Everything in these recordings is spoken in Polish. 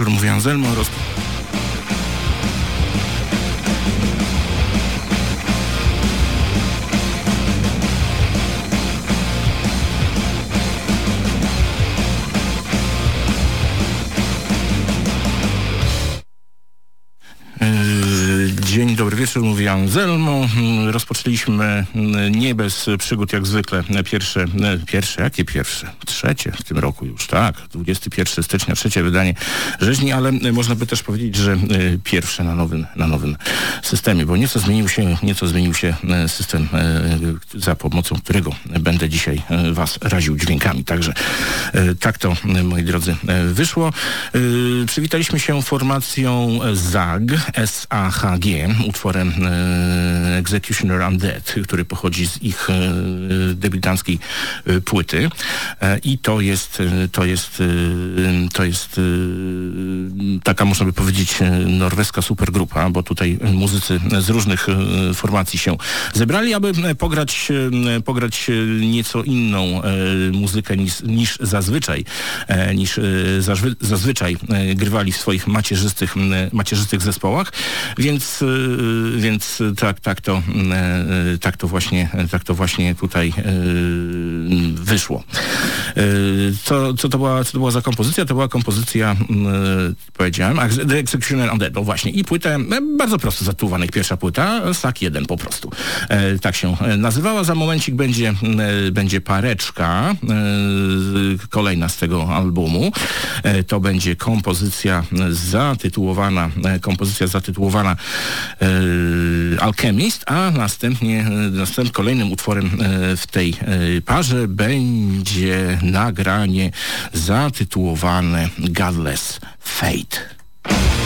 wieczór, mówi Anselmo. Roz... Yy, dzień dobry wieczór, mówi Anselmo. Mm, rozpoczęliśmy mm, nie bez przygód jak zwykle. Pierwsze, mm, pierwsze, jakie pierwsze? Trzecie w tym roku już, tak. 21 stycznia, trzecie wydanie rzeźni, ale e, można by też powiedzieć, że e, pierwsze na nowym, na nowym systemie, bo nieco zmienił się, nieco zmienił się e, system, za pomocą którego będę dzisiaj Was raził dźwiękami. Także tak to, moi drodzy, wyszło. Przywitaliśmy się formacją ZAG, S-A-H-G, utworem e, Executioner Undead, który pochodzi z ich debiutanckiej płyty. I to jest, to jest, to jest e, taka, można by powiedzieć, e, norweska supergrupa, bo tutaj muzycy z różnych formacji się zebrali, aby pograć, pograć nieco inną muzykę niż, niż zazwyczaj, e, niż zazwy- zazwyczaj e, grywali w swoich macierzystych, macierzystych zespołach, więc, więc tak, tak, to, e, tak, to właśnie, tak to właśnie tutaj wyszło. Co, co, to była, co to była za kompozycja? To była kompozycja, e, powiedziałem, The Executioner Undead, no właśnie. I płytę, e, bardzo prosto jak pierwsza płyta, SAK 1 po prostu. E, Tak się nazywała. Za momencik będzie, e, będzie pareczka, kolejna z tego albumu. To będzie kompozycja zatytułowana, kompozycja zatytułowana Alchemist, a następnie, następnie kolejnym utworem w tej parze będzie nagranie zatytułowane Godless Fate.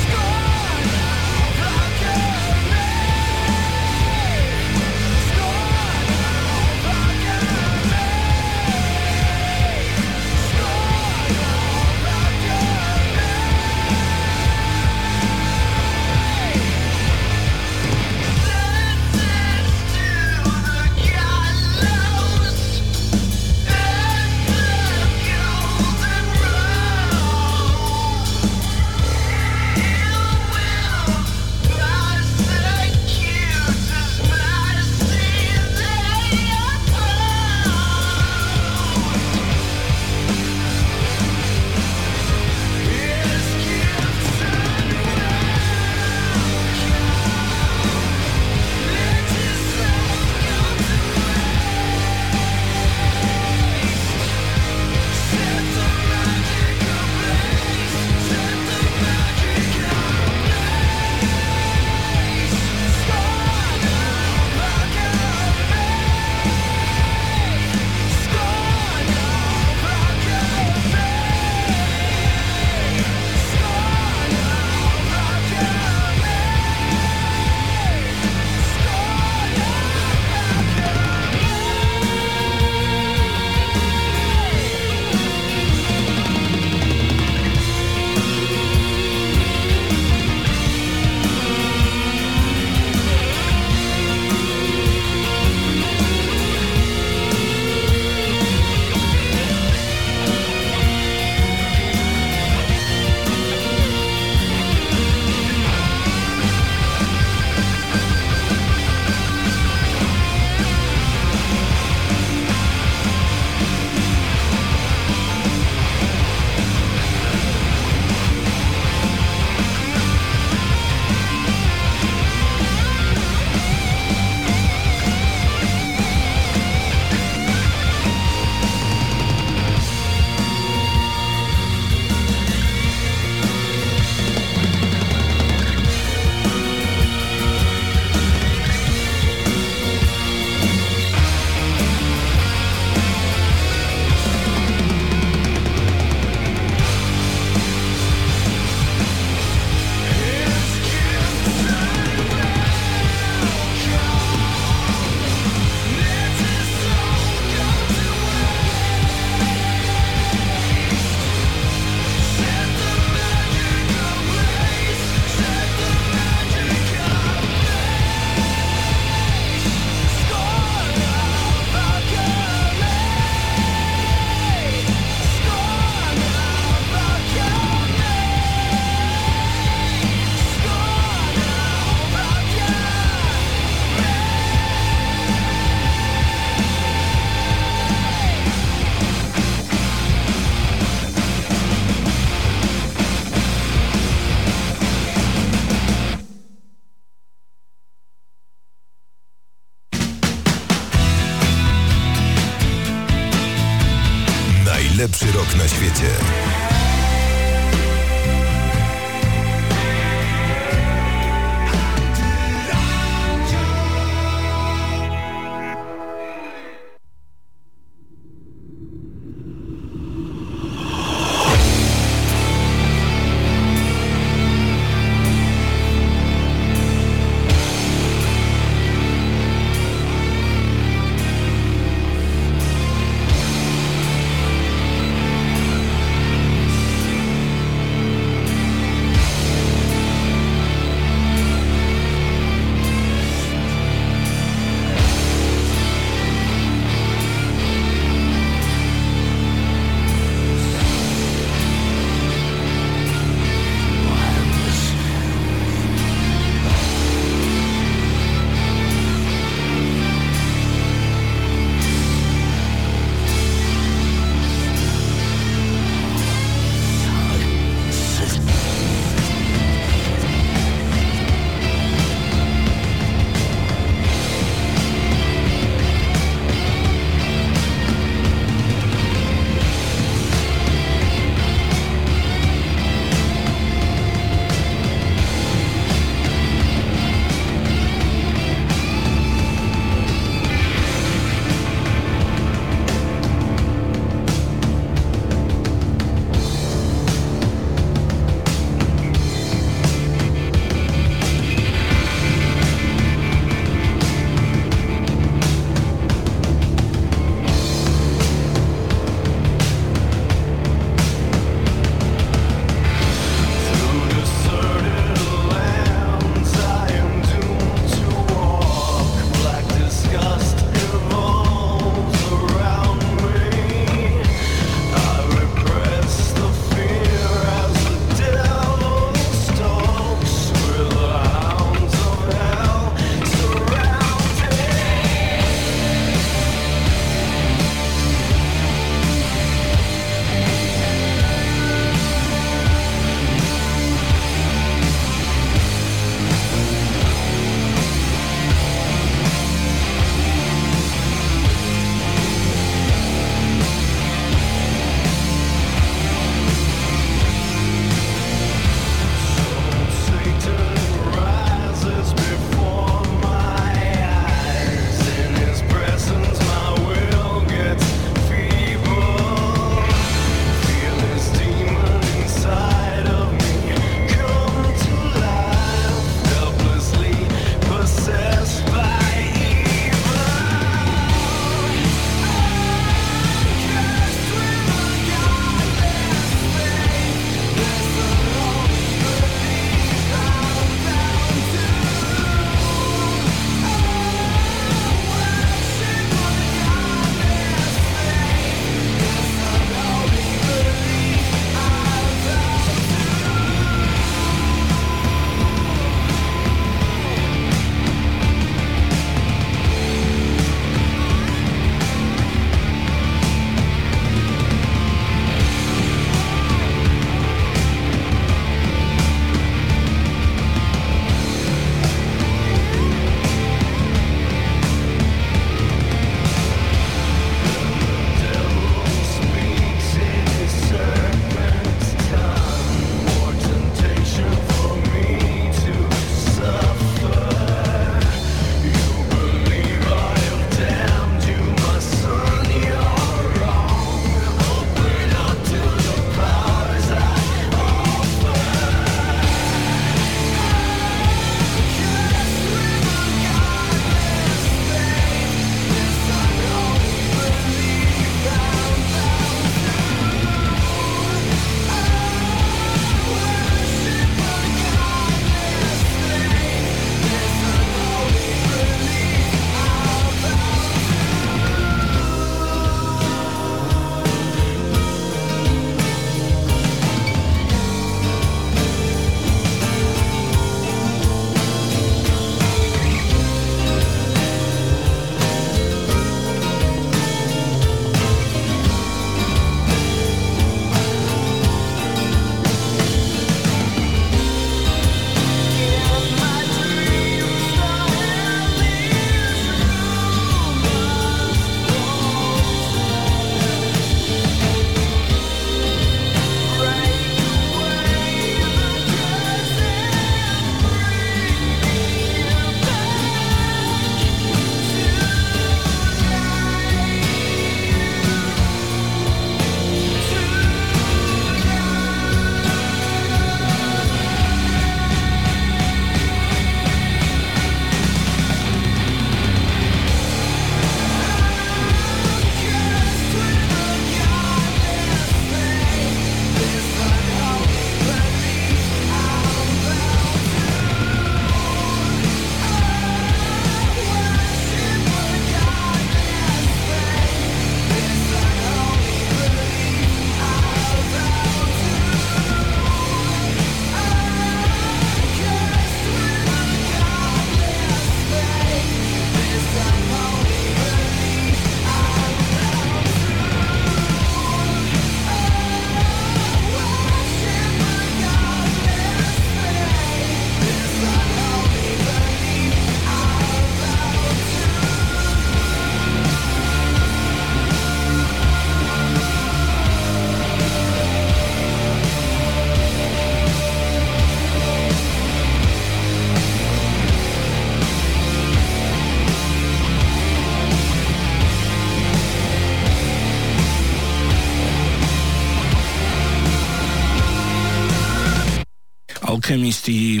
Alchemist i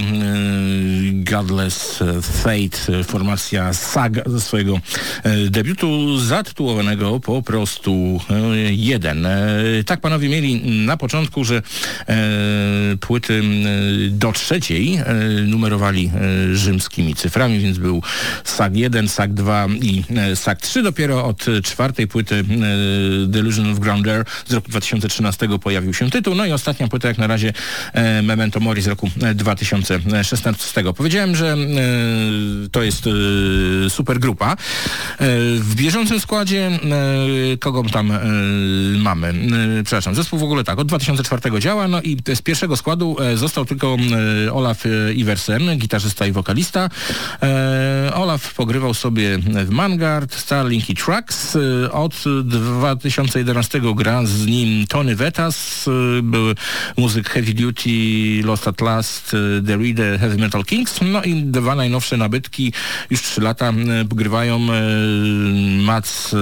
Godless Fate, formacja Saga ze swojego debiutu zatytułowanego po prostu jeden. Tak panowie mieli na początku, że płyty do trzeciej numerowali rzymskimi cyframi, więc był SAG 1, SAG 2 i SAG 3. Dopiero od czwartej płyty Delusion of Grounder z roku 2013 pojawił się tytuł. No i ostatnia płyta jak na razie e, Memento Mori z roku 2016. E, Powiedziałem, że e, to jest super grupa. W bieżącym składzie kogo tam mamy? Przepraszam, zespół w ogóle tak, od 2004 działa, no i z pierwszego składu został tylko Olaf Iversen, gitarzysta i wokalista. Olaf pogrywał sobie w Mangard, Starlink i Trucks. Od 2011 gra z nim Tony Vetas, był muzyk Heavy Duty, Lost at Last, The Reader, Heavy Metal Kings, no i dwa najnowsze nabytki, już trzy lata grywają Mats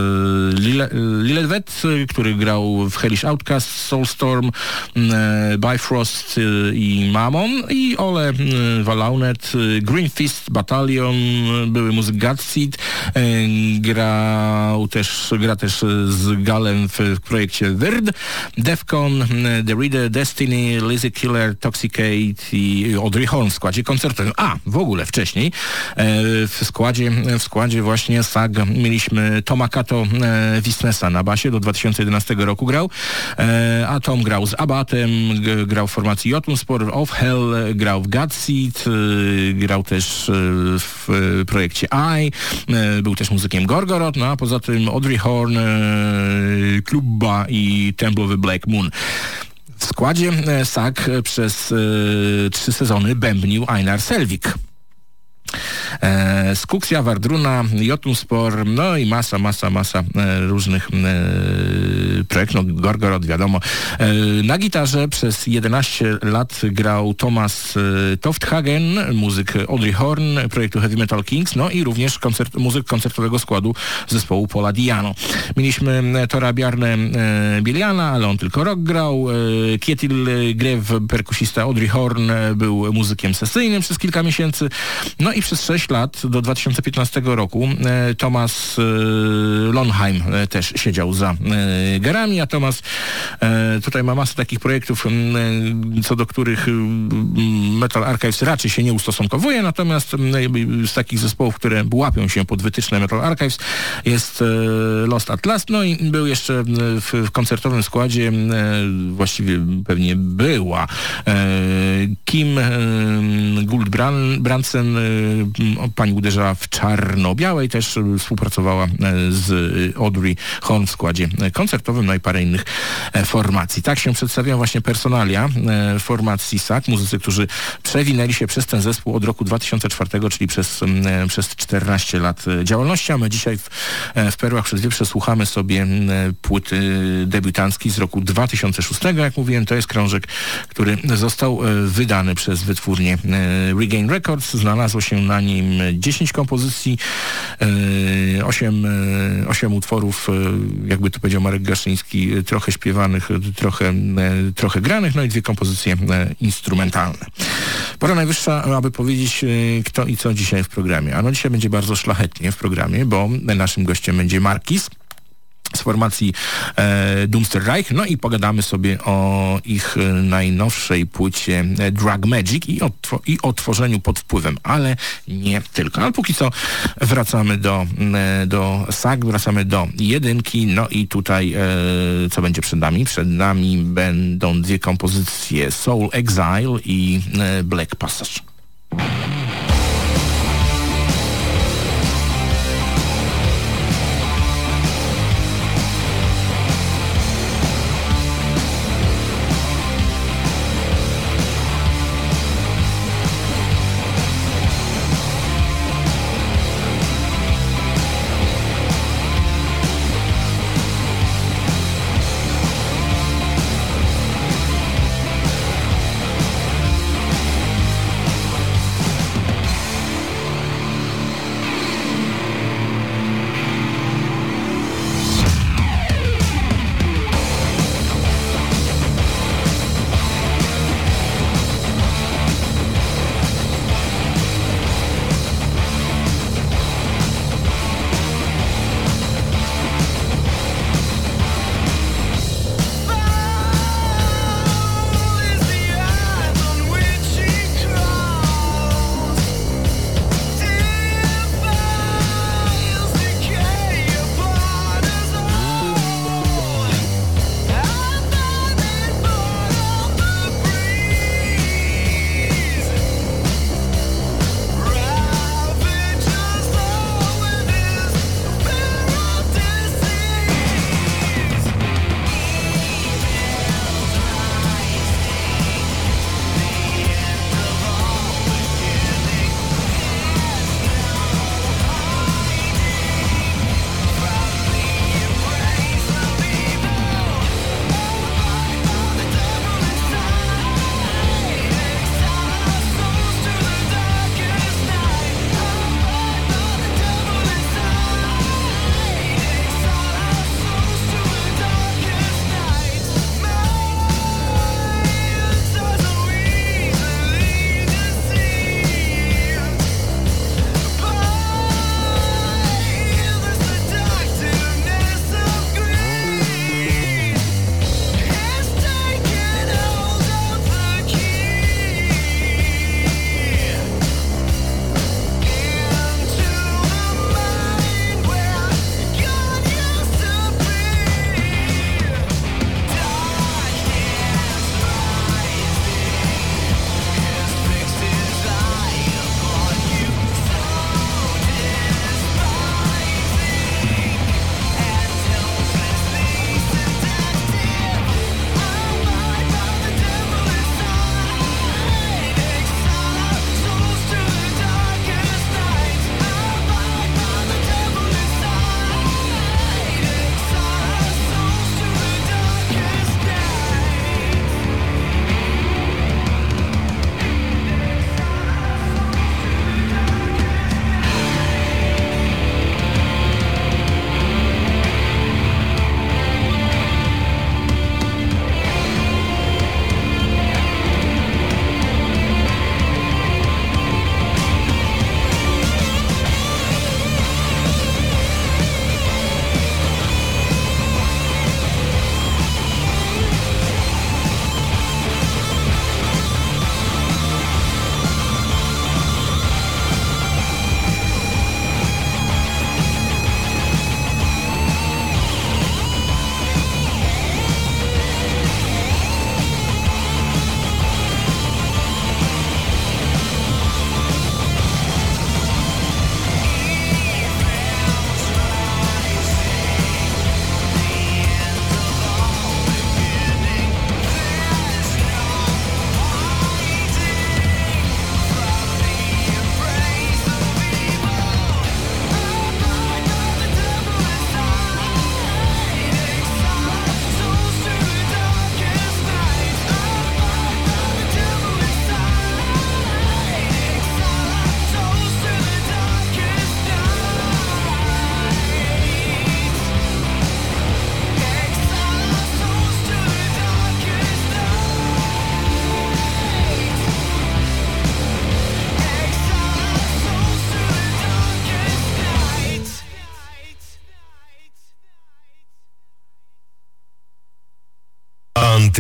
Lillelvet, który grał w Hellish Outcast, Soulstorm, Bifrost i Mammon i Ole Valaunet, Green Fist Battalion, były muzyk Godseed, grał też, gra też z Galem w, w projekcie Wyrd, Defcon, The Reader, Destiny, Lizzy Killer, Toxicate i Audrey Horn w składzie koncertowym. A, w ogóle wcześniej w składzie, w składzie właśnie SAG mieliśmy Toma Kato Wisnesa na basie, do 2011 roku grał, a Tom grał z Abatem, grał w formacji Jotun Sport, Of Hell, grał w Godseed, grał też w projekcie I, był też muzykiem Gorgoroth, no a poza tym Audrey Horn, Klubba i Templowy Black Moon. W składzie SAK przez trzy sezony bębnił Einar Selvik. E, Skuksja, Wardruna, Jotunspor, no i masa, masa, masa e, różnych e, projektów. No, Gorgorod, wiadomo. Na gitarze przez 11 lat grał Thomas Tofthagen, muzyk Audrey Horn, projektu Heavy Metal Kings, no i również koncert, muzyk koncertowego składu zespołu Pola Diano. Mieliśmy Tora Bjarne Bieliana, ale on tylko rok grał. Kietil Grev, perkusista Audrey Horn, był muzykiem sesyjnym przez kilka miesięcy. No i przez 6 lat, do 2015 roku, e, Thomas e, Lonheim e, też siedział za garami, a Thomas tutaj ma masę takich projektów, co do których Metal Archives raczej się nie ustosunkowuje, natomiast z takich zespołów, które łapią się pod wytyczne Metal Archives jest Lost at Last, no i był jeszcze w, koncertowym składzie, właściwie pewnie była Kim Gould-Brandsen, pani uderzała w czarno-białej, też współpracowała e, z Audrey Horn w składzie koncertowym, no i parę innych e, formacji. Tak się przedstawiają właśnie personalia e, formacji SAK, muzycy, którzy przewinęli się przez ten zespół od roku 2004, czyli przez, przez 14 lat działalności, a my dzisiaj w, w Perłach przez Wieprze słuchamy sobie płyty debiutanckiej z roku 2006, jak mówiłem, to jest krążek, który został wydany przez wytwórnię Regain Records, znalazło się na nim 10 kompozycji, 8, e, 8 e, utworów, e, jakby to powiedział Marek Gaszyński, trochę śpiewanych, trochę, trochę granych, no i dwie kompozycje instrumentalne. Pora najwyższa, aby powiedzieć kto i co dzisiaj w programie. Ano dzisiaj będzie bardzo szlachetnie w programie, bo naszym gościem będzie Markis, z formacji e, Doomster Reich. No i pogadamy sobie o ich e, najnowszej płycie e, Drug Magic i, i o tworzeniu pod wpływem, ale nie tylko. Ale póki co wracamy do, e, do SAG, wracamy do jedynki. No i tutaj e, co będzie przed nami? Przed nami będą dwie kompozycje Soul Exile i e, Black Passage.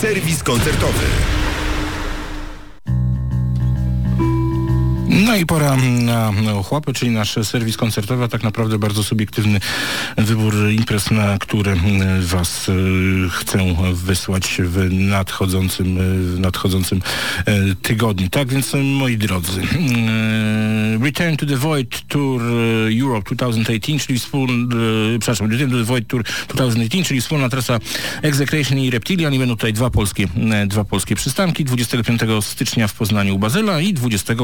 Serwis koncertowy. No i pora na ochłapy, czyli nasz serwis koncertowy, a tak naprawdę bardzo subiektywny wybór imprez, na które Was e, chcę wysłać w nadchodzącym, w nadchodzącym e, tygodniu. Tak więc, moi drodzy, e, Return to the Void Tour Europe 2018, czyli wspólny, przepraszam, Return to the Void Tour 2018, czyli wspólna trasa Execration i Reptilian i będą tutaj dwa polskie, dwa polskie przystanki, 25 stycznia w Poznaniu u Bazyla i 20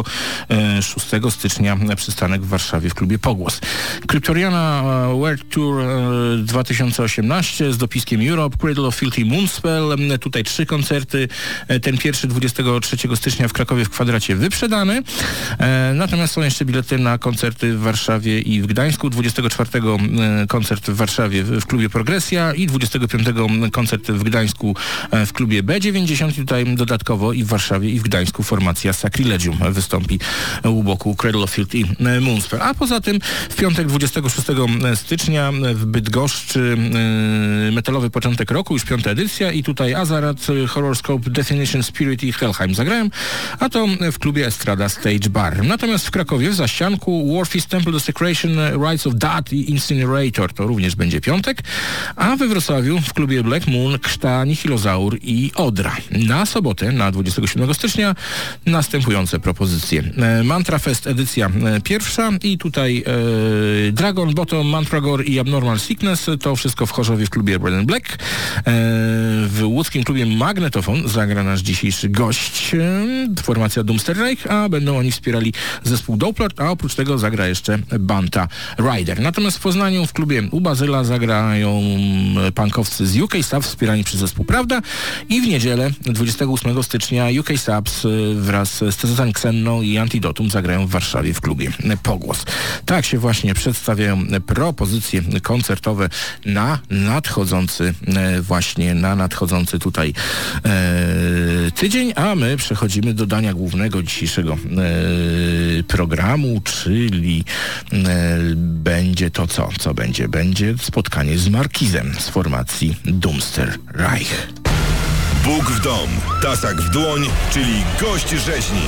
6 stycznia przystanek w Warszawie w klubie Pogłos. Kryptoriana e, World Tour 2018 e, z dopiskiem Europe, Cradle of Filthy Moonspell. E, tutaj trzy koncerty. Ten pierwszy 23 stycznia w Krakowie w kwadracie wyprzedany. Natomiast są jeszcze bilety na koncerty w Warszawie i w Gdańsku. 24 koncert w Warszawie w klubie Progresja i 25 koncert w Gdańsku w klubie B90. Tutaj dodatkowo i w Warszawie i w Gdańsku formacja Sacrilegium wystąpi u boku Cradle of Filth i e, Moonspell. A poza tym w piątek 26 stycznia w Bydgoszczy e, metalowy początek roku, już piąta edycja i tutaj Azarat, Horoscope, Definition Spirit i Helheim zagrałem, a to w klubie Estrada Stage Bar. Natomiast w Krakowie w Zaścianku Warfist Temple Desecration, Rights of Dat i Incinerator to również będzie piątek, a we Wrocławiu w klubie Black Moon, Krzta, Nihilozaur i Odra. Na sobotę, na 27 stycznia następujące propozycje. E, Mantra Fest edycja e, pierwsza i tutaj e, Dragon, Bottom, Mantragor i Abnormal Sickness. To wszystko w Chorzowie w klubie Red and Black. E, w łódzkim klubie Magnetofon zagra nasz dzisiejszy gość, e, formacja Doomster Reich, a będą oni wspierali zespół Doppler, a oprócz tego zagra jeszcze Banta Rider. Natomiast w Poznaniu w klubie u Bazyla zagrają punkowcy z UK Subs wspierani przez zespół Prawda i w niedzielę 28 stycznia UK Subs e, wraz z Cezań Ksenną i Antidotum zagrają w Warszawie w klubie Pogłos. Tak się właśnie przedstawiają propozycje koncertowe na nadchodzący e, właśnie na nadchodzący tutaj e, tydzień, a my przechodzimy do dania głównego dzisiejszego e, programu, czyli e, będzie to co? Co będzie? Będzie spotkanie z Markizem z formacji Doomster Reich. Bóg w dom, tasak w dłoń, czyli gość rzeźni.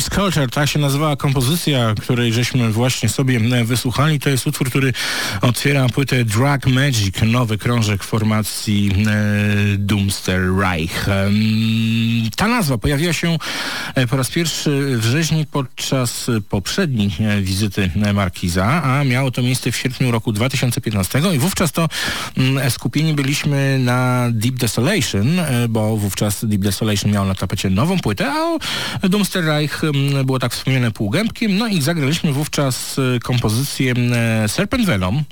Please Sculpture, tak się nazywała kompozycja, której żeśmy właśnie sobie e, wysłuchali. To jest utwór, który otwiera płytę Drag Magic, nowy krążek formacji e, Doomster Reich. E, ta nazwa pojawiła się e, po raz pierwszy w rzeźni podczas poprzedniej e, wizyty Markiza, a miało to miejsce w sierpniu roku 2015 i wówczas to mm, skupieni byliśmy na Deep Desolation, bo wówczas Deep Desolation miał na tapecie nową płytę, a Doomster Reich było tak wspomniane półgębkiem, no i zagraliśmy wówczas e, kompozycję e, Serpent Venom.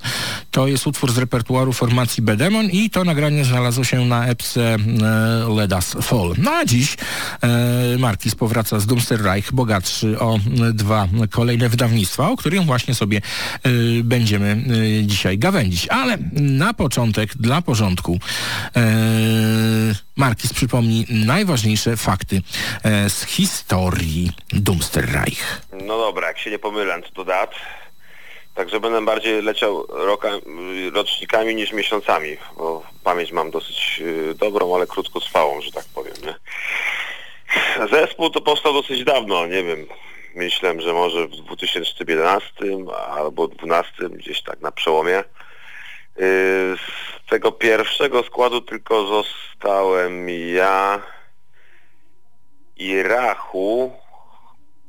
To jest utwór z repertuaru formacji Bedemon i to nagranie znalazło się na epce Let Us Fall. No a dziś Markis powraca z Doomster Reich, bogatszy o dwa kolejne wydawnictwa, o których właśnie sobie będziemy dzisiaj gawędzić. Ale na początek, dla porządku, Markis przypomni najważniejsze fakty e, z historii Reich. No dobra, jak się nie pomylę do dat, także będę bardziej leciał roka, rocznikami niż miesiącami, bo pamięć mam dosyć y, dobrą, ale krótkotrwałą, że tak powiem. Nie? Zespół to powstał dosyć dawno, nie wiem, myślę, że może w 2011 albo 2012, gdzieś tak na przełomie. Z tego pierwszego składu tylko zostałem ja i Rachu.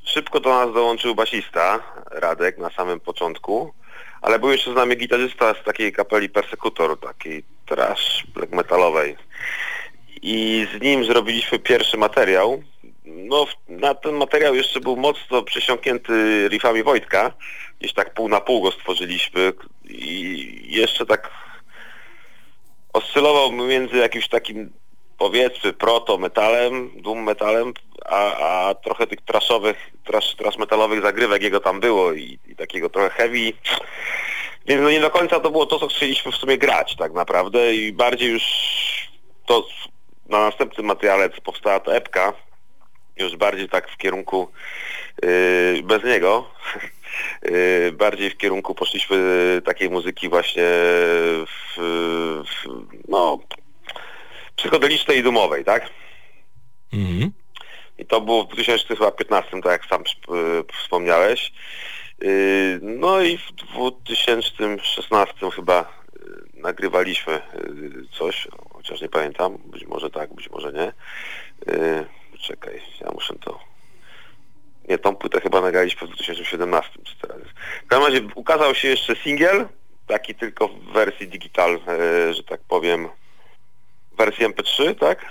Szybko do nas dołączył basista, Radek, na samym początku, ale był jeszcze z nami gitarzysta z takiej kapeli Persecutor, takiej trash black metalowej. I z nim zrobiliśmy pierwszy materiał. No, na ten materiał jeszcze był mocno przesiąknięty riffami Wojtka. Gdzieś tak pół na pół go stworzyliśmy i jeszcze tak oscylował między jakimś takim powiedzmy proto-metalem, doom metalem, a, a trochę tych traszowych, trash, trash metalowych zagrywek jego tam było i, i, takiego trochę heavy. Więc no nie do końca to było to, co chcieliśmy w sumie grać tak naprawdę i bardziej już to na następnym materiale, co powstała ta epka, już bardziej tak w kierunku yy, bez niego, bardziej w kierunku poszliśmy takiej muzyki właśnie w, w, no psychodelicznej i dumowej, tak? Mhm. I to było w 2015, tak jak sam yy, wspomniałeś. Yy, no i w 2016 chyba nagrywaliśmy coś, chociaż nie pamiętam, być może tak, być może nie. Czekaj, ja muszę to... Nie, tą płytę chyba nagraliśmy w 2017. W każdym razie ukazał się jeszcze singiel, taki tylko w wersji digital, e, że tak powiem, wersji MP3, tak?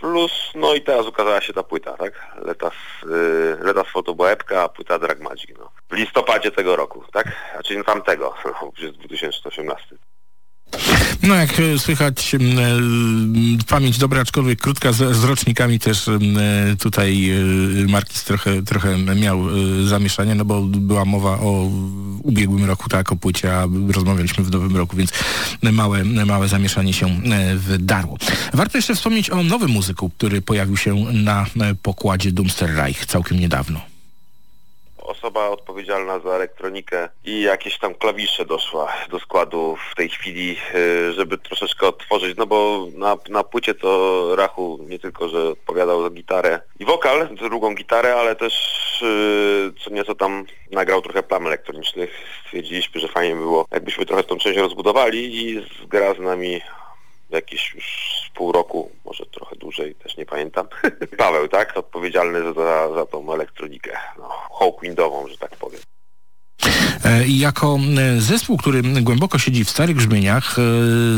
Plus, no i teraz ukazała się ta płyta, tak? Letas, y, Letas Photo była epka, a płyta Drag Magic, no. W listopadzie tego roku, tak? A czyli tamtego, no, już jest 2018. No jak e, słychać, e, pamięć dobra, aczkolwiek krótka z, z rocznikami też e, tutaj Markis trochę, trochę miał zamieszanie, no bo była mowa o ubiegłym roku, tak, o płycie, a rozmawialiśmy w nowym roku, więc małe, małe zamieszanie się wydarło. Warto jeszcze wspomnieć o nowym muzyku, który pojawił się na pokładzie Doomster Reich całkiem niedawno osoba odpowiedzialna za elektronikę i jakieś tam klawisze doszła do składu w tej chwili, y, żeby troszeczkę otworzyć, no bo na, na płycie to Rachu nie tylko, że odpowiadał za gitarę i wokal, drugą gitarę, ale też y, co nieco tam nagrał trochę plam elektronicznych. Stwierdziliśmy, że fajnie było, jakbyśmy trochę tą część rozbudowali i gra z nami jakieś już pół roku, może trochę dłużej, też nie pamiętam. Paweł, tak? Odpowiedzialny za, za tą elektronikę, no, Hawkwindową, że tak powiem. E, jako e, zespół, który głęboko siedzi w starych brzmieniach, e,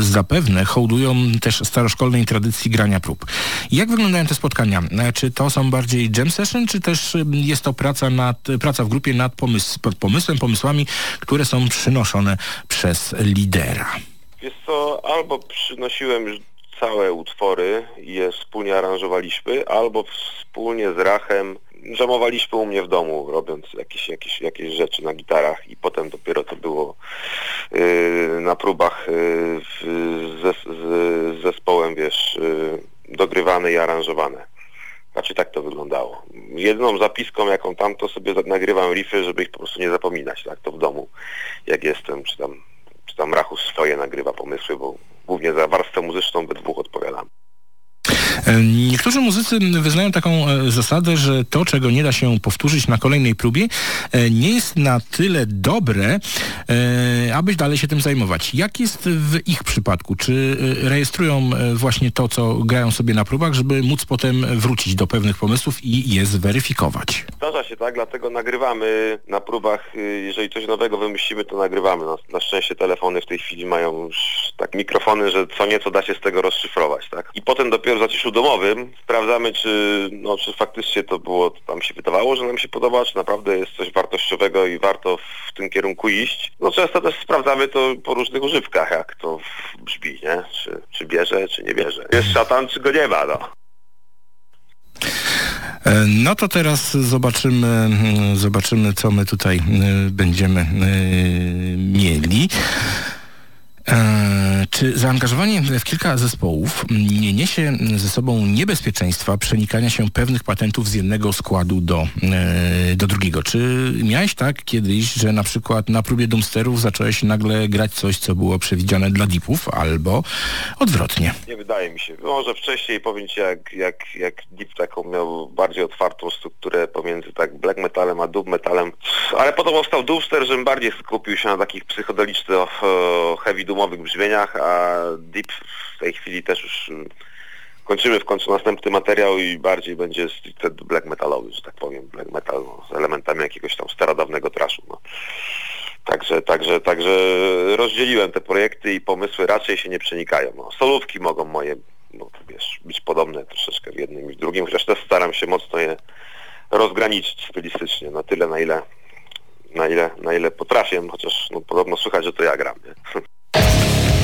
zapewne hołdują też staroszkolnej tradycji grania prób. Jak wyglądają te spotkania? Czy to są bardziej jam session, czy też jest to praca, nad, praca w grupie nad pomysł, pomysłem, pomysłami, które są przynoszone przez lidera? Wiesz co, albo przynosiłem już całe utwory i je wspólnie aranżowaliśmy, albo wspólnie z Rachem żamowaliśmy u mnie w domu, robiąc jakieś, jakieś, jakieś rzeczy na gitarach i potem dopiero to było yy, na próbach yy, z, z zespołem, wiesz, yy, dogrywane i aranżowane. Znaczy tak to wyglądało. Jedną zapiską, jaką tam, to sobie nagrywam riffy, żeby ich po prostu nie zapominać, tak to w domu, jak jestem, czy tam tam Rachus swoje nagrywa pomysły, bo głównie za warstwę muzyczną we dwóch odpowiadam. E, niektórzy muzycy wyznają taką e, zasadę, że to, czego nie da się powtórzyć na kolejnej próbie, e, nie jest na tyle dobre, abyś dalej się tym zajmować. Jak jest w ich przypadku? Czy rejestrują właśnie to, co grają sobie na próbach, żeby móc potem wrócić do pewnych pomysłów i je zweryfikować? Zdarza się tak, dlatego nagrywamy na próbach, y, jeżeli coś nowego wymyślimy, to nagrywamy. Na, na szczęście telefony w tej chwili mają już tak mikrofony, że co nieco da się z tego rozszyfrować, tak? I potem dopiero w zaciszu domowym sprawdzamy, czy, no, czy faktycznie to było, to tam się wydawało, że nam się podoba, czy naprawdę jest coś wartościowego i warto w tym kierunku iść. No często też sprawdzamy to po różnych używkach, jak to brzmi, nie? Czy, czy bierze, czy nie bierze. Jest szatan, czy go nie ma, no. E, no to teraz zobaczymy, mm, zobaczymy co my tutaj e, będziemy e, mieli. E, czy zaangażowanie w kilka zespołów nie niesie ze sobą niebezpieczeństwa przenikania się pewnych patentów z jednego składu do, e, do drugiego? Czy miałeś tak kiedyś, że na przykład na próbie Doomsterów zacząłeś nagle grać coś, co było przewidziane dla Deepów, albo odwrotnie? Nie wydaje mi się. Może wcześniej powiem Ci, jak, jak, jak Deep taką miał bardziej otwartą strukturę pomiędzy tak black metalem a doom metalem, ale potem powstał Doomster, żebym bardziej skupił się na takich psychodelicznych heavy doom albumowych brzmieniach, a Deep w tej chwili też już mm, kończymy w końcu następny materiał i bardziej będzie stricte black metalowy, że tak powiem, black metal no, z elementami jakiegoś tam starodawnego traszu. No. Także, także, także rozdzieliłem te projekty i pomysły raczej się nie przenikają. No, solówki mogą moje no, wiesz, być podobne troszeczkę w jednym i w drugim, chociaż też staram się mocno je rozgraniczyć stylistycznie na tyle, na ile na ile, na ile potrafię, chociaż no, podobno słychać, że to ja gram. Nie? w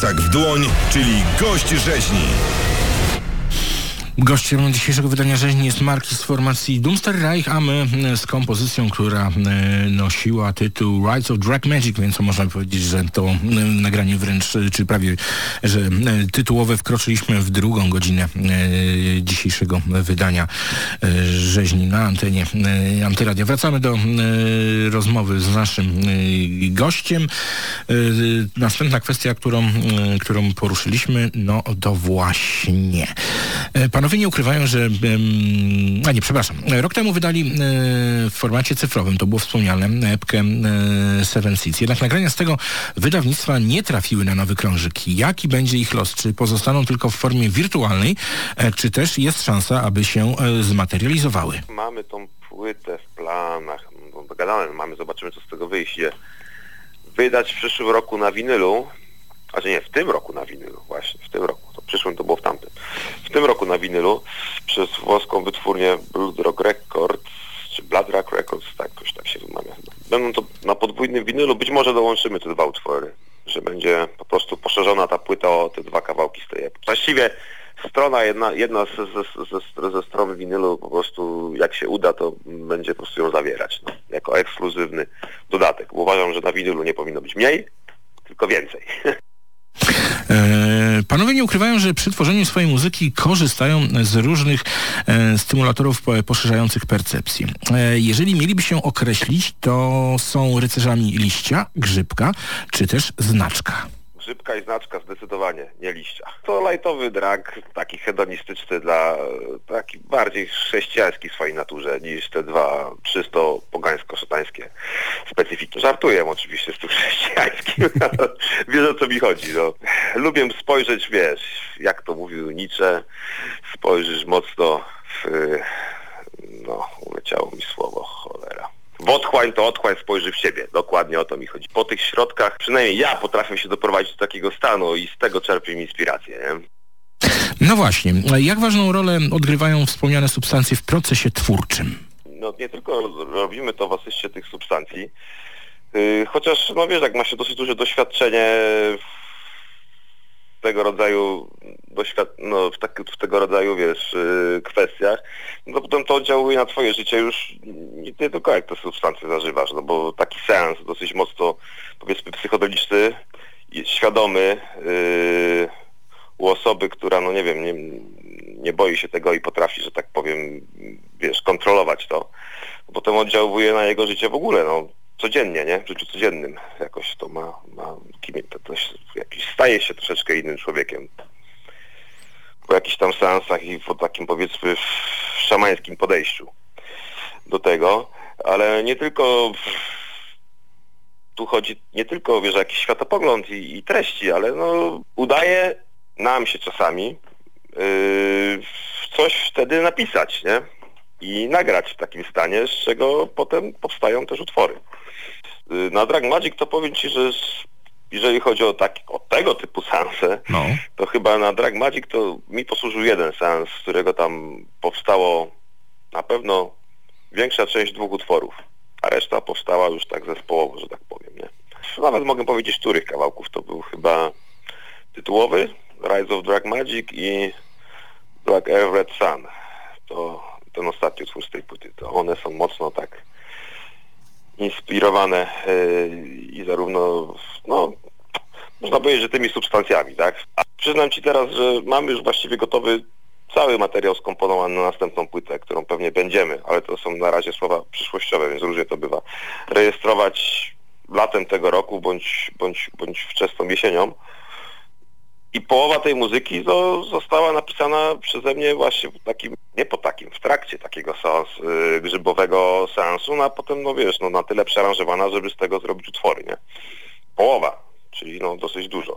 dom, tasak w dłoń, czyli gość rzeźni. Gościem dzisiejszego wydania rzeźni jest Marki z formacji Doomster Reich, a my e, z kompozycją, która e, nosiła tytuł Rights of Drag Magic, więc można powiedzieć, że to e, nagranie wręcz, czy prawie, że tytułowe wkroczyliśmy w drugą godzinę dzisiejszego wydania rzeźni na antenie Antyradia. Wracamy do rozmowy z naszym gościem. Następna kwestia, którą, którą poruszyliśmy, no to właśnie. Panowie Panowie nie ukrywają, że... A nie, przepraszam. Rok temu wydali e, w formacie cyfrowym, to było wspomniane, epkę e, Seven Seeds. Jednak nagrania z tego wydawnictwa nie trafiły na nowy krążyk. Jaki będzie ich los? Czy pozostaną tylko w formie wirtualnej, e, czy też jest szansa, aby się zmaterializowały? Mamy tą płytę w planach. No, dogadane mamy, zobaczymy, co z tego wyjdzie. Wydać w przyszłym roku na winylu, a że nie, w tym roku na winylu, właśnie, w tym roku przyszłym to było w tamtym. W tym roku na winylu przez włoską wytwórnię Blood Rock Records, czy Blood Rock Records, tak, jakoś tak się wymawia Będą to na podwójnym winylu, być może dołączymy te dwa utwory, że będzie po prostu poszerzona ta płyta o te dwa kawałki z tej epki. Właściwie strona, jedna, jedna ze, ze, ze, stron winylu po prostu jak się uda, to będzie po prostu ją zawierać, no, jako ekskluzywny dodatek. Uważam, że na winylu nie powinno być mniej, tylko więcej. E, panowie nie ukrywają, że przy tworzeniu swojej muzyki korzystają z różnych e, stymulatorów poszerzających percepcję. E, jeżeli mieliby się określić, to są rycerzami liścia, grzybka, czy też znaczka. Grzybka i znaczka zdecydowanie, nie liścia. To lightowy drag, taki hedonistyczny dla, taki bardziej chrześcijański w swojej naturze niż te dwa czysto pogańsko-szatańskie specyfiki. Żartuję oczywiście z tym chrześcijańskim, wiesz o co mi chodzi. No. Lubię spojrzeć, wiesz, jak to mówił Nietzsche, spojrzysz mocno w... no, uleciało mi słowo, cholera w otchłań, to otchłań spojrzy w siebie. Dokładnie o to mi chodzi. Po tych środkach, przynajmniej ja potrafię się doprowadzić do takiego stanu i z tego czerpię inspirację. Nie? No właśnie. Jak ważną rolę odgrywają wspomniane substancje w procesie twórczym? No nie tylko robimy to w asyście tych substancji, yy, chociaż no wiesz, jak ma się dosyć duże doświadczenie tego rodzaju doświad no, w, tak, w tego rodzaju, wiesz, yy, kwestiach, no to potem to oddziałuje na twoje życie już nie, tylko jak te substancje zażywasz, no bo taki seans dosyć mocno, powiedzmy, psychodeliczny, świadomy yy, u osoby, która, no nie wiem, nie, nie boi się tego i potrafi, że tak powiem, wiesz, kontrolować to, potem oddziałuje na jego życie w ogóle, no codziennie, nie? W życiu codziennym jakoś to ma, ma kim, to, to jakiś staje się troszeczkę innym człowiekiem. Po jakichś tam seansach i po takim powiedzmy szamańskim podejściu do tego, ale nie tylko tu chodzi nie tylko wiesz, jakiś światopogląd i, i treści, ale no udaje nam się czasami yy, coś wtedy napisać, nie? I nagrać w takim stanie, z czego potem powstają też utwory. Y, na Drag Magic to powiem Ci, że jeżeli chodzi o, tak, o tego typu seanse, no. to chyba na Drag Magic to mi posłużył jeden seans, z którego tam powstało na pewno większa część dwóch utworów, a reszta powstała już tak zespołowo, że tak powiem, nie? Nawet mogę powiedzieć, których kawałków to był chyba tytułowy Rise of Drag Magic i Black Air Red Sun. To ten ostatni utwór z tej płyty. To one są mocno tak inspirowane e, i zarówno, no, można powiedzieć, że tymi substancjami, tak? A przyznam Ci teraz, że mamy już właściwie gotowy cały materiał skomponowany na następną płytę, którą pewnie będziemy, ale to są na razie słowa przyszłościowe, więc różnie to bywa, rejestrować latem tego roku bądź, bądź, bądź wczesną jesienią. I połowa tej muzyki została napisana przeze mnie właśnie w takim, nie po takim, w trakcie takiego seans, yy, grzybowego seansu, no a potem, no wiesz, no na tyle przearanżowana, żeby z tego zrobić utwory, nie? Połowa, czyli no dosyć dużo.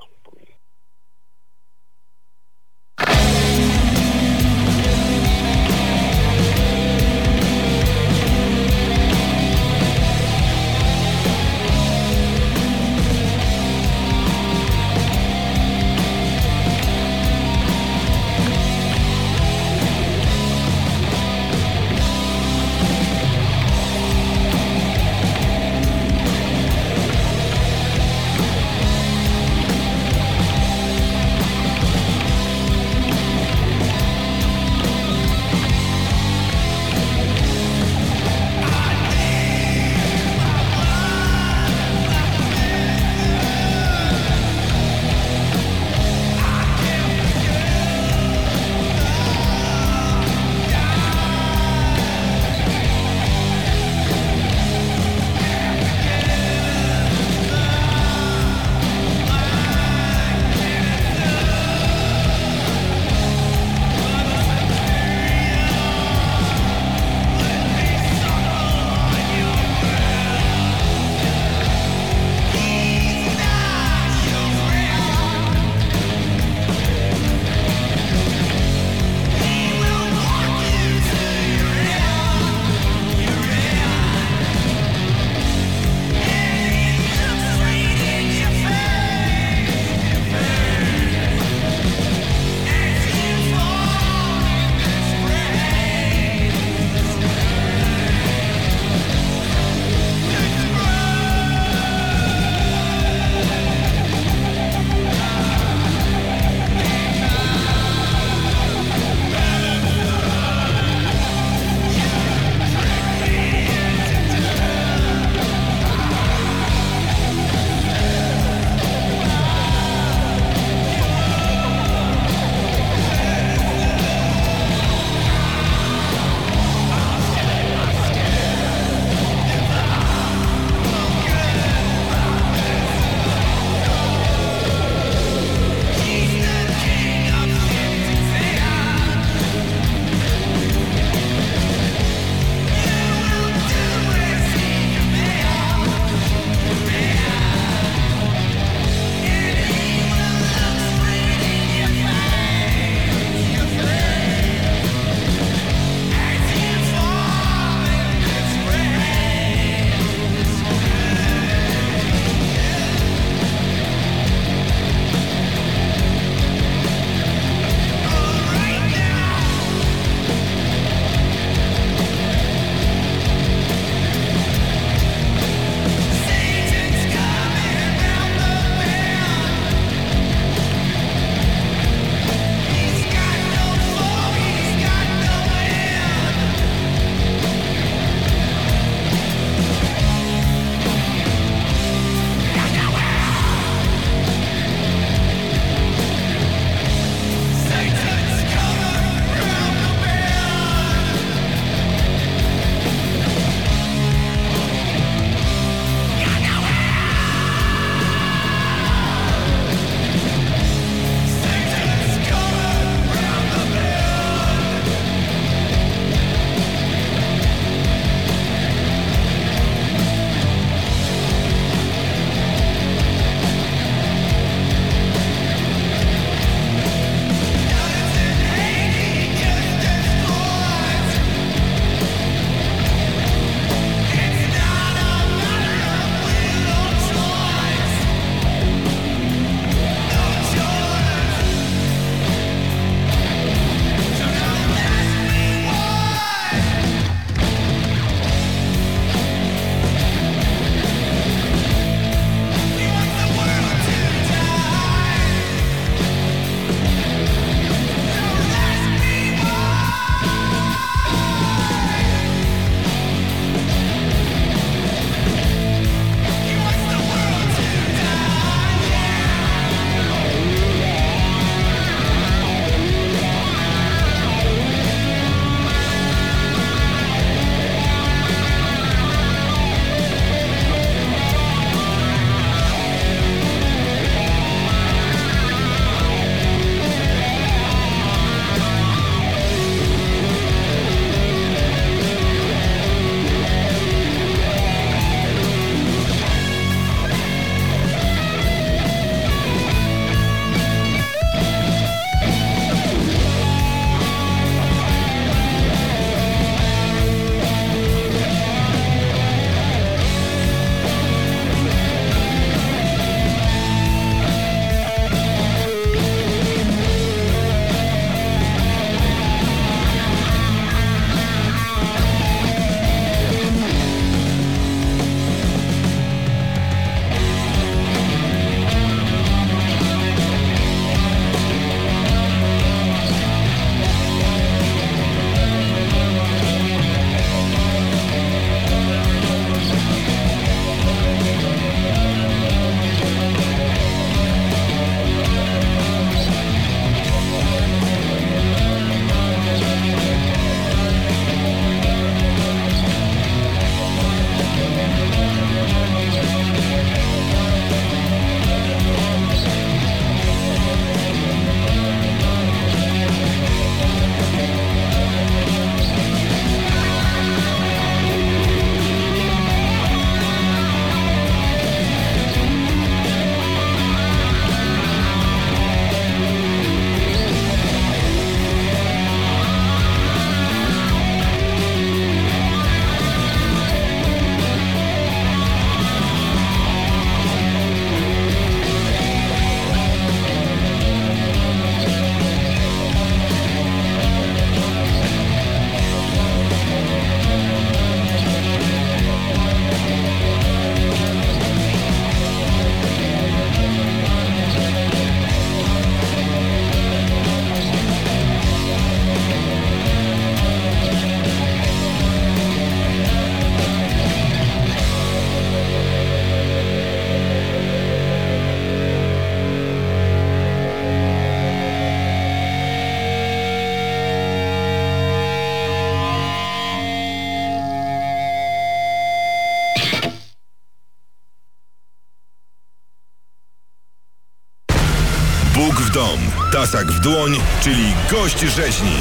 Tasak w dłoń, czyli gość rzeźni.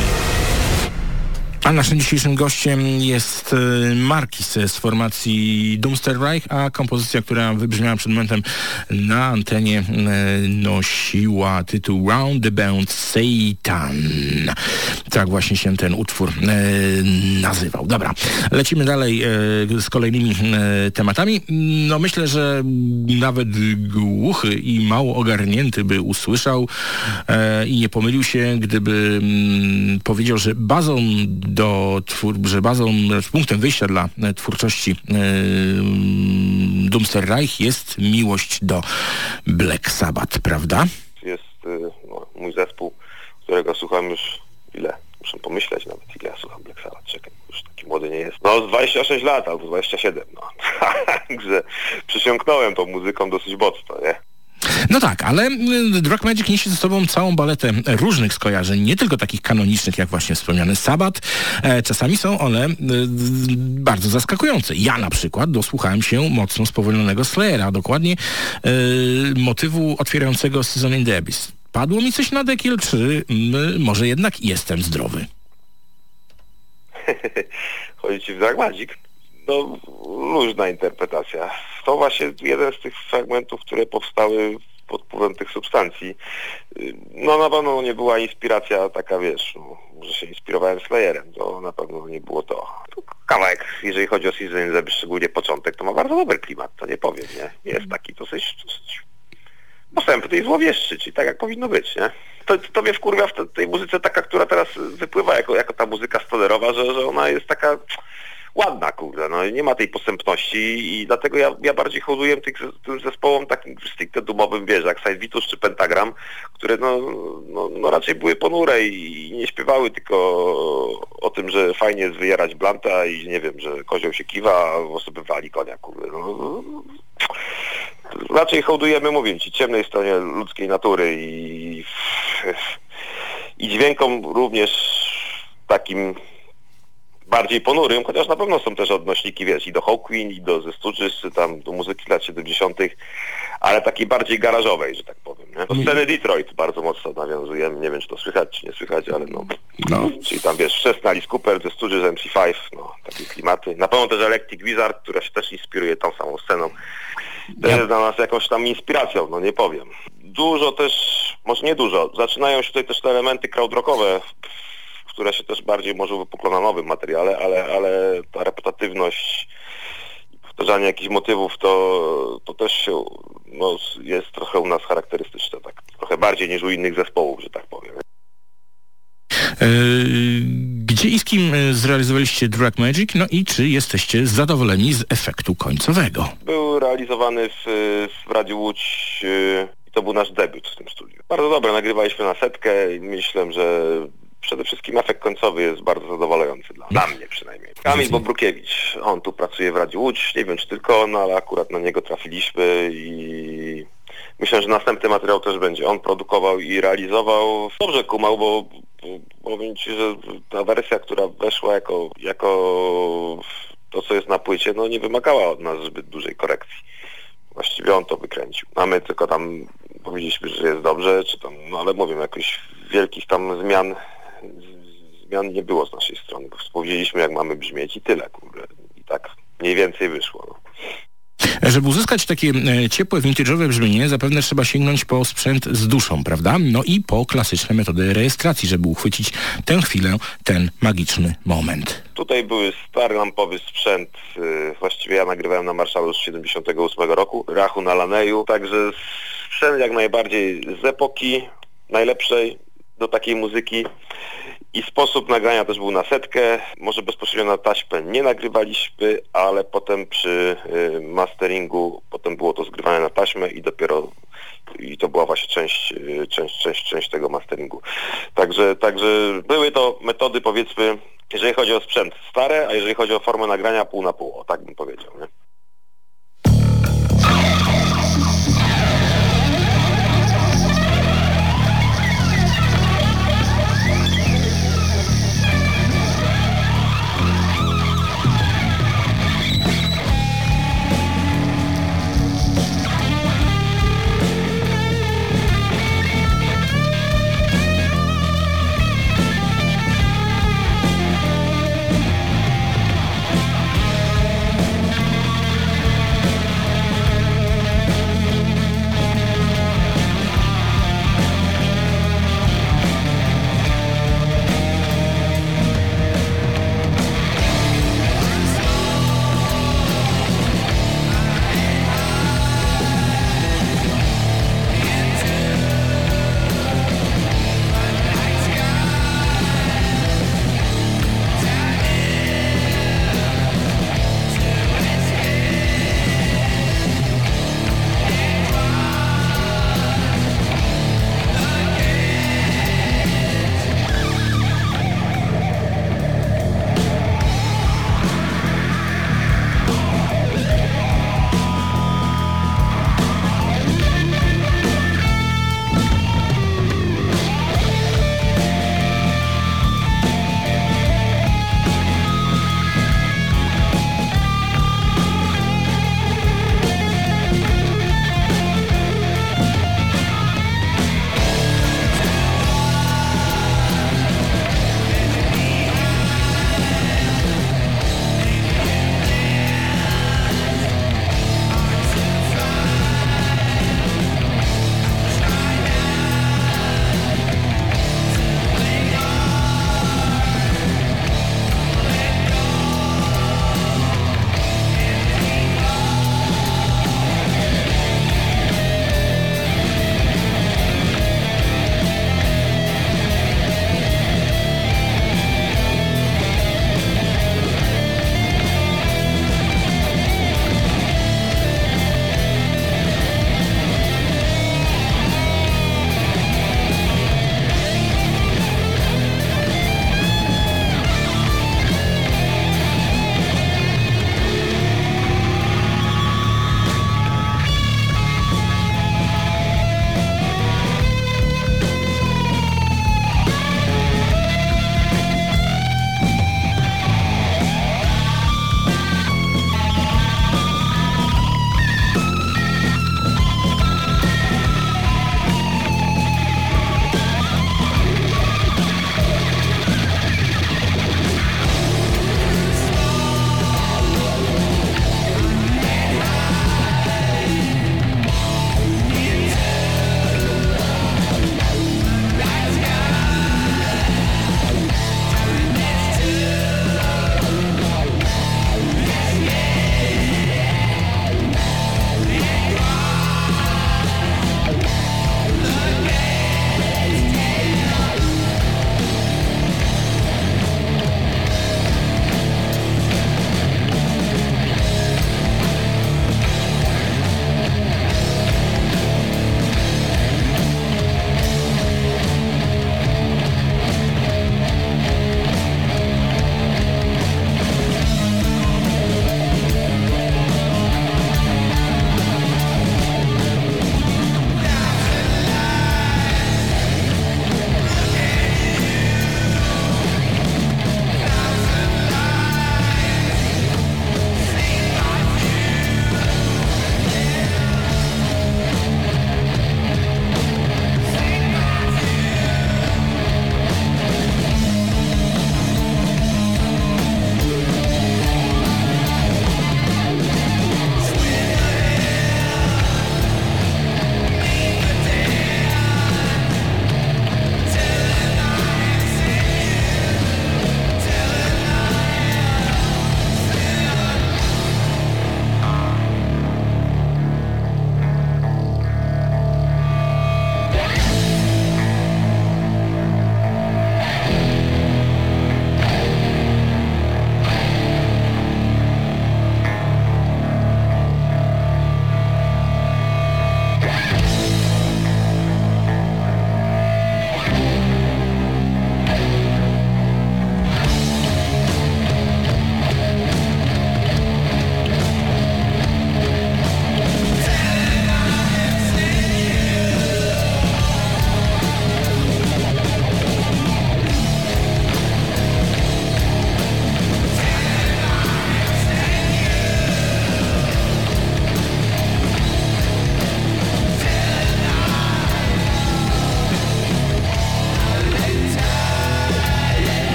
A naszym dzisiejszym gościem jest e, Markis z formacji Doomster Reich, a kompozycja, która wybrzmiała przed momentem na antenie e, nosiła tytuł Roundabout Satan. Tak właśnie się ten utwór e, nazywał. Dobra, lecimy dalej z kolejnymi tematami. No myślę, że nawet głuchy i mało ogarnięty by usłyszał i nie pomylił się, gdyby mm, powiedział, że bazą do twór, że bazą, punktem wyjścia dla e, twórczości Doomster Reich jest miłość do Black Sabbath, prawda? Jest no, mój zespół, którego słucham już ile? Muszę pomyśleć nawet, ile ja słucham Black Sabbath. Czekaj, już taki młody nie jest. No, z 26 lat albo 27, no. Także przysiągnąłem tą muzyką dosyć mocno, nie? No tak, ale y, Drug Magic niesie ze sobą całą baletę różnych skojarzeń, nie tylko takich kanonicznych, jak właśnie wspomniany Sabat. E, czasami są one y, bardzo zaskakujące. Ja na przykład dosłuchałem się mocno spowolnionego Slayera, dokładnie y, motywu otwierającego Season in the Abyss. Padło mi coś na dekiel, czy może jednak jestem zdrowy? Ci w Magic? no, luźna interpretacja. To właśnie jeden z tych fragmentów, które powstały pod wpływem tych substancji. No na pewno nie była inspiracja taka, wiesz, no, że się inspirowałem Slayerem, to na pewno nie było to. to kawałek, jeżeli chodzi o Season szczególnie początek, to ma bardzo dobry klimat, to nie powiem, nie? Jest taki dosyć, dosyć postępny i złowieszczy, czyli tak jak powinno być, nie? To, to mnie wkurwia w tej muzyce taka, która teraz wypływa jako, jako ta muzyka stolerowa, że, że ona jest taka ładna, kurde, no nie ma tej posępności i dlatego ja, ja bardziej hołduję tych, tym zespołom takim stricte dumowym, wiesz, jak Side Vitus czy Pentagram, które no, no, no, raczej były ponure i nie śpiewały tylko o tym, że fajnie jest wyjarać blanta i nie wiem, że kozioł się kiwa, a osoby wali konia, kurde, no, raczej hołdujemy, mówię ci, ciemnej stronie ludzkiej natury i, i dźwiękom również takim bardziej ponurym, chociaż na pewno są też odnośniki, wiesz, i do Hawkwind, i do The Stooges, czy tam do muzyki lat 70., ale takiej bardziej garażowej, że tak powiem. Nie? Do sceny Detroit bardzo mocno nawiązujemy, nie wiem, czy to słychać, czy nie słychać, ale no. no. Czyli tam, wiesz, wczesny Alice Cooper, The Stooges, MC5, no, takie klimaty. Na pewno też Electric Wizard, która się też inspiruje tą samą sceną. To ja. jest dla nas jakąś tam inspiracją, no nie powiem. Dużo też, może nie dużo, zaczynają się tutaj też te elementy crowdrockowe która się też bardziej może wypukla na nowym materiale, ale, ale ta reputatywność i powtarzanie jakichś motywów to, to też się, no, jest trochę u nas charakterystyczne, tak trochę bardziej niż u innych zespołów, że tak powiem. E, gdzie i z kim e, zrealizowaliście Drag Magic? No i czy jesteście zadowoleni z efektu końcowego? Był realizowany w, w Radiu Łódź e, i to był nasz debiut w tym studiu. Bardzo dobre, nagrywaliśmy na setkę i myślę, że przede wszystkim efekt końcowy jest bardzo zadowalający dla, dla mnie przynajmniej. Kamil Bobrukiewicz, on tu pracuje w Radiu Łódź, nie wiem czy tylko on, ale akurat na niego trafiliśmy i myślę, że następny materiał też będzie. On produkował i realizował. Dobrze kumał, bo, bo powiem Ci, że ta wersja, która weszła jako, jako to, co jest na płycie, no nie wymagała od nas zbyt dużej korekcji. Właściwie on to wykręcił. A my tylko tam powiedzieliśmy, że jest dobrze, czy tam, no ale mówię, jakichś wielkich tam zmian zmian nie było z naszej strony. Powiedzieliśmy, jak mamy brzmieć i tyle, kurde. I tak mniej więcej wyszło. No. Żeby uzyskać takie e, ciepłe, vintage'owe brzmienie, zapewne trzeba sięgnąć po sprzęt z duszą, prawda? No i po klasyczne metody rejestracji, żeby uchwycić tę chwilę, ten magiczny moment. Tutaj były stary lampowy sprzęt, yy, właściwie ja nagrywałem na Marszalu z 78 roku, Rachu na Laneju, także sprzęt jak najbardziej z epoki najlepszej do takiej muzyki i sposób nagrania też był na setkę, może bezpośrednio na taśmę nie nagrywaliśmy, ale potem przy y, masteringu, potem było to zgrywane na taśmę i dopiero i to była właśnie część, y, część, część, część tego masteringu. Także, także były to metody powiedzmy, jeżeli chodzi o sprzęt stare, a jeżeli chodzi o formę nagrania pół na pół, o, tak bym powiedział. Nie?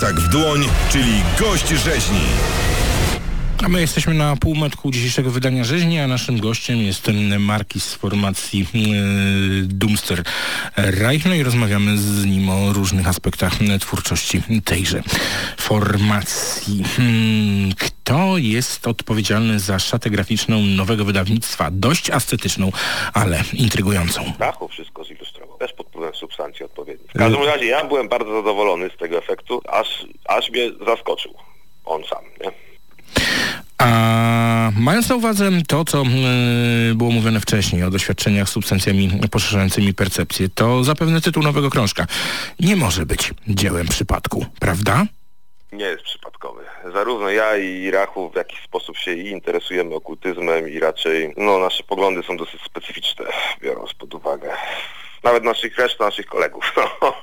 Tasak w dłoń, czyli gość rzeźni. A my jesteśmy na półmetku dzisiejszego wydania rzeźni, a naszym gościem jest ten Markis z formacji yy, Doomster Reich. No i rozmawiamy z nim o różnych aspektach twórczości tejże formacji. Hmm, kto jest odpowiedzialny za szatę graficzną nowego wydawnictwa? Dość ascetyczną, ale intrygującą. Dachu wszystko zilustrował. Też pod wpływem substancji odpowiednich. W każdym razie ja byłem bardzo zadowolony z tego efektu, aż, aż mnie zaskoczył. On sam, nie? A mając na uwadze to, co yy, było mówione wcześniej o doświadczeniach z substancjami poszerzającymi percepcję, to zapewne tytuł nowego krążka nie może być dziełem przypadku, prawda? Nie jest przypadkowy. Zarówno ja i Rachu w jakiś sposób się i interesujemy okultyzmem i raczej no, nasze poglądy są dosyć specyficzne, biorąc pod uwagę nawet naszych resztę naszych kolegów. No.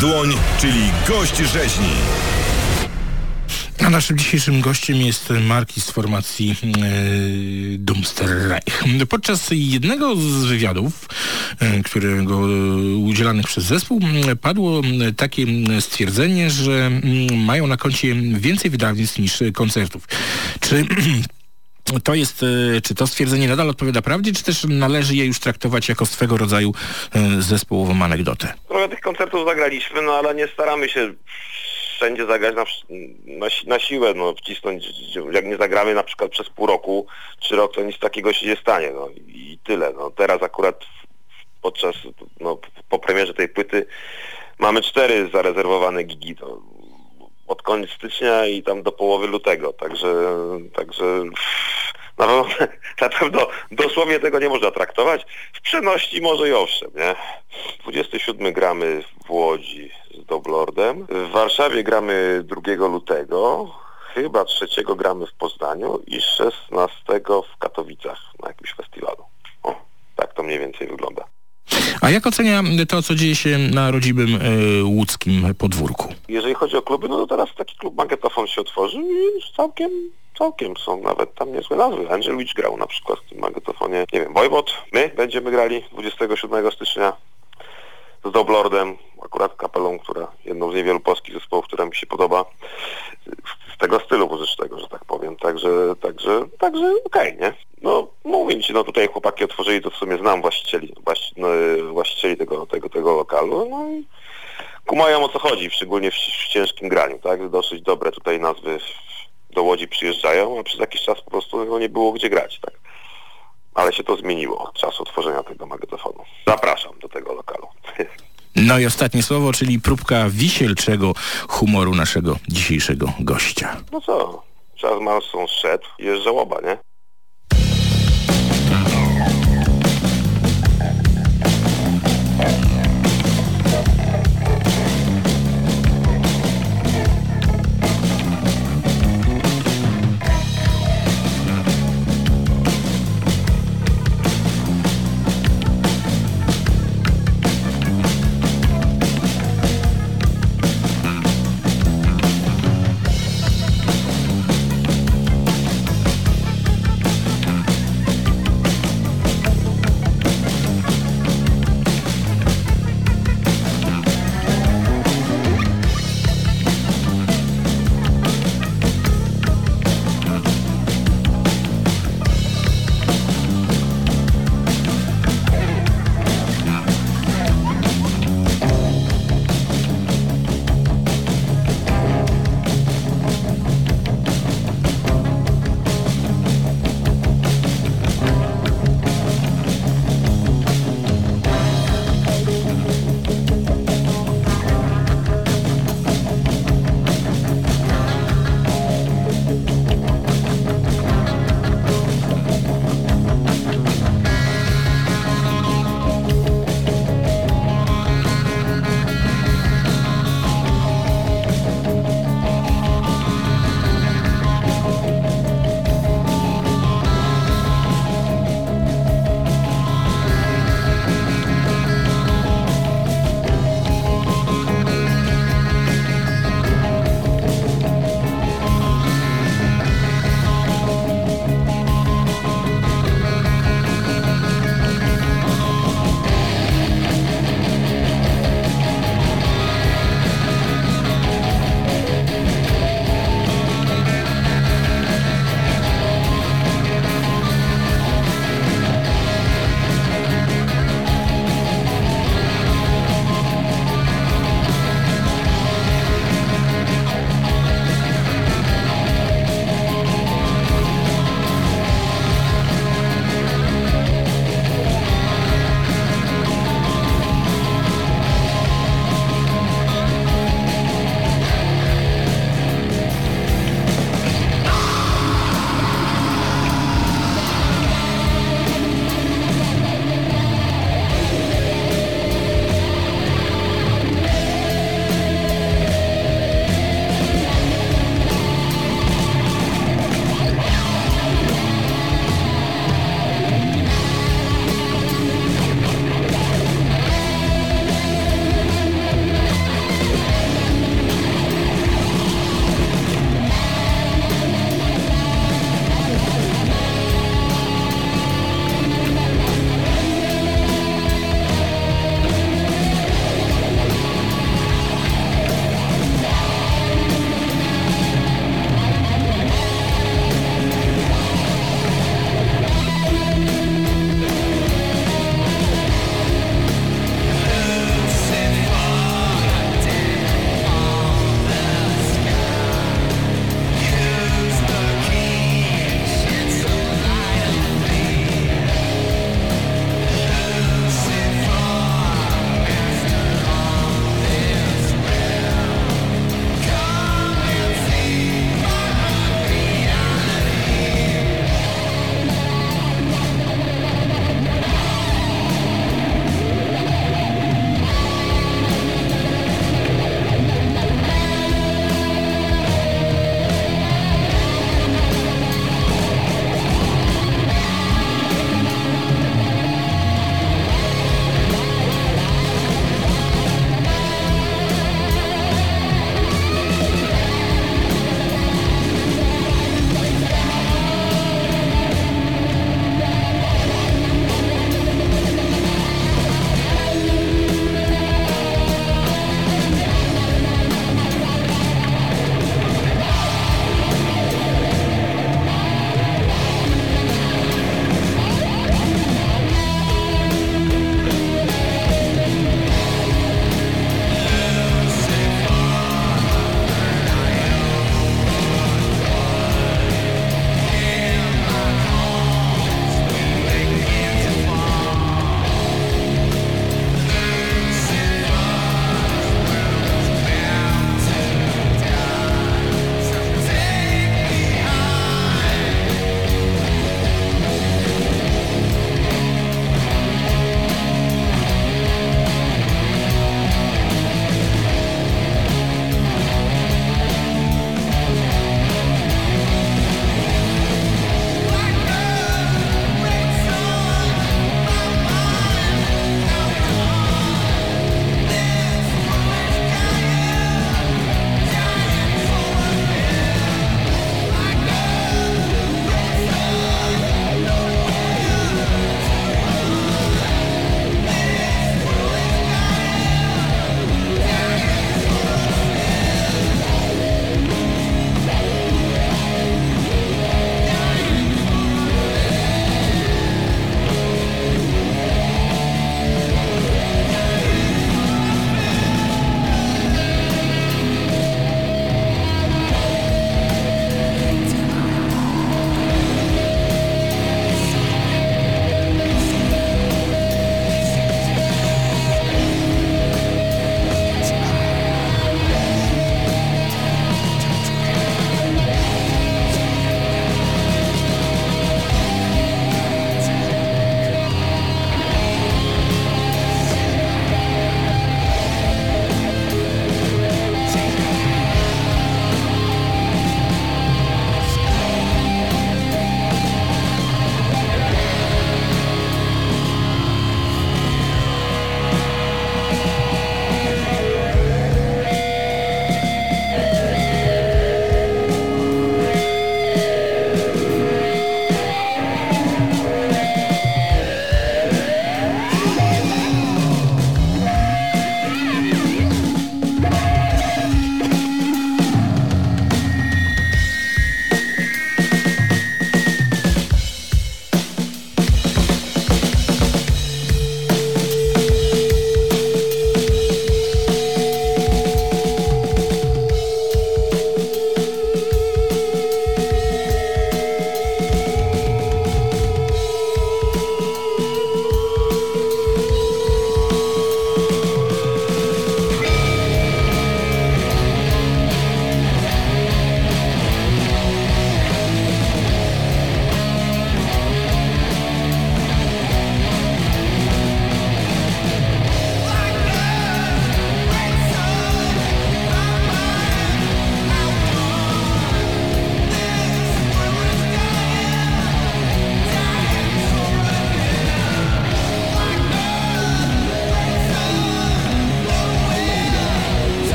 Dłoń, czyli gość rzeźni. A naszym dzisiejszym gościem jest Marki z formacji e, Dumsterreich. Podczas jednego z wywiadów, e, którego udzielanych przez zespół, padło takie stwierdzenie, że m, mają na koncie więcej wydawnictw niż koncertów. Czy to jest, e, czy to stwierdzenie nadal odpowiada prawdzie, czy też należy je już traktować jako swego rodzaju e, zespołową anegdotę? Trochę tych koncertów zagraliśmy, no ale nie staramy się wszędzie zagrać na, na, na siłę, no wcisnąć, jak nie zagramy na przykład przez pół roku, czy rok, to nic takiego się nie stanie, no i tyle. No teraz akurat podczas, no po premierze tej płyty mamy cztery zarezerwowane gigi, to od koniec stycznia i tam do połowy lutego, także, także na pewno, na pewno dosłownie tego nie można traktować. W przenośni może i owszem, nie? 27 gramy w Łodzi z Doblordem, w Warszawie gramy 2 lutego, chyba 3 gramy w Poznaniu i 16 w Katowicach na jakimś festiwalu. O, tak to mniej więcej wygląda. A jak ocenia to, co dzieje się na rodzimym e, łódzkim podwórku? Jeżeli chodzi o kluby, no to teraz taki klub Magnetofon się otworzył i już całkiem, całkiem są nawet tam niezłe nazwy. Angel Witch grał na przykład w tym magnetofonie, nie wiem, Wojwod, my będziemy grali 27 stycznia z Doblordem, akurat kapelą, która jedną z niewielu polskich zespołów, która mi się podoba z tego stylu muzycznego, że tak powiem. Także, także, także okej, nie? No mówię ci, no tutaj chłopaki otworzyli, to w sumie znam właścicieli, właści, no, właścicieli tego, tego, tego lokalu, no i kumają o co chodzi, szczególnie w, w ciężkim graniu, tak? Dosyć dobre tutaj nazwy do Łodzi przyjeżdżają, a przez jakiś czas po prostu no, nie było gdzie grać, tak? Ale się to zmieniło od czasu otworzenia tego magnetofonu. Zapraszam do tego lokalu. No i ostatnie słowo, czyli próbka wisielczego humoru naszego dzisiejszego gościa. No co, Charles Manson szedł, jest żałoba, nie?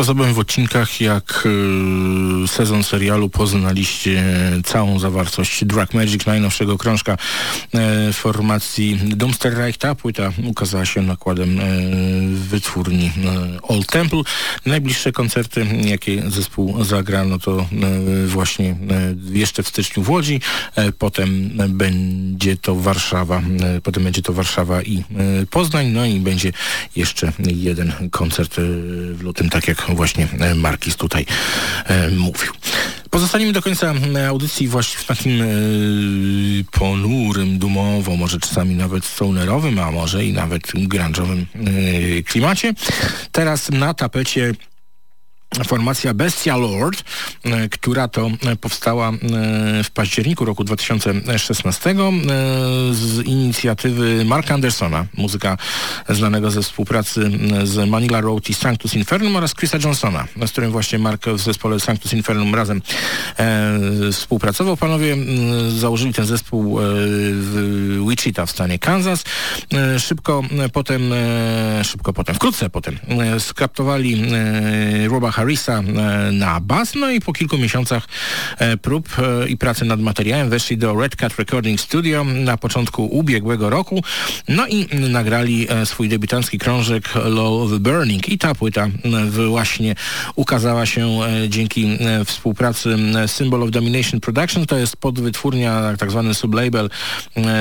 Sposobem w odcinkach jak y, sezon serialu poznaliście całą zawartość Drag Magic, najnowszego krążka y, formacji Doomster Reich. Ta płyta ukazała się nakładem y, wytwórni y, Old Temple. Najbliższe koncerty, jakie zespół zagra, no to właśnie jeszcze w styczniu w Łodzi, potem będzie to Warszawa, potem będzie to Warszawa i Poznań, no i będzie jeszcze jeden koncert w lutym tak jak właśnie e, Markis tutaj e, mówił. Pozostaniemy do końca e, audycji właśnie w takim ponurym, dumowo, może czasami nawet stonerowym, a może i nawet grunge'owym klimacie. Teraz na tapecie formacja Bestia Lord, e, która to e, powstała e, w październiku roku 2016 z inicjatywy Marka Andersona, muzyka znanego ze współpracy z Manila Road i Sanctus Infernum oraz Chrisa Johnsona, z którym właśnie Mark w zespole Sanctus Infernum razem współpracował. Panowie założyli ten zespół w Wichita w stanie Kansas. Szybko potem, szybko potem, wkrótce potem skraptowali Roba Harrisa e, na bas, no i po kilku miesiącach e, prób e, i pracy nad materiałem weszli do Red Cat Recording Studio na początku ubiegłego roku, no i nagrali swój debiutancki krążek Low the Burning. I ta płyta właśnie ukazała się dzięki współpracy Symbol of Domination Production, to jest podwytwórnia, tak zwany sublabel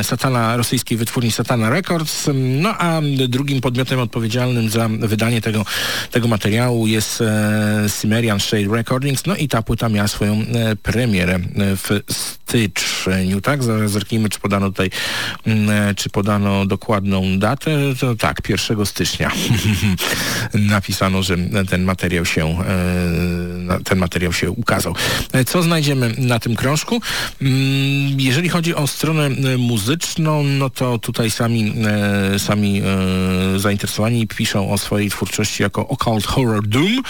Satana, rosyjskiej wytwórni Satana Records, no a drugim podmiotem odpowiedzialnym za wydanie tego, tego materiału jest Cimmerian Shade Recordings, no i ta płyta miała swoją e, premierę e, w styczniu, tak? Zaraz zerknijmy, czy podano tutaj, mm, e, czy podano dokładną datę. To tak, 1 stycznia napisano, że ten materiał się ten materiał się ukazał. Co znajdziemy na tym krążku? Mm, jeżeli chodzi o stronę muzyczną, no to tutaj sami, sami zainteresowani piszą o swojej twórczości jako Occult Horror Doom,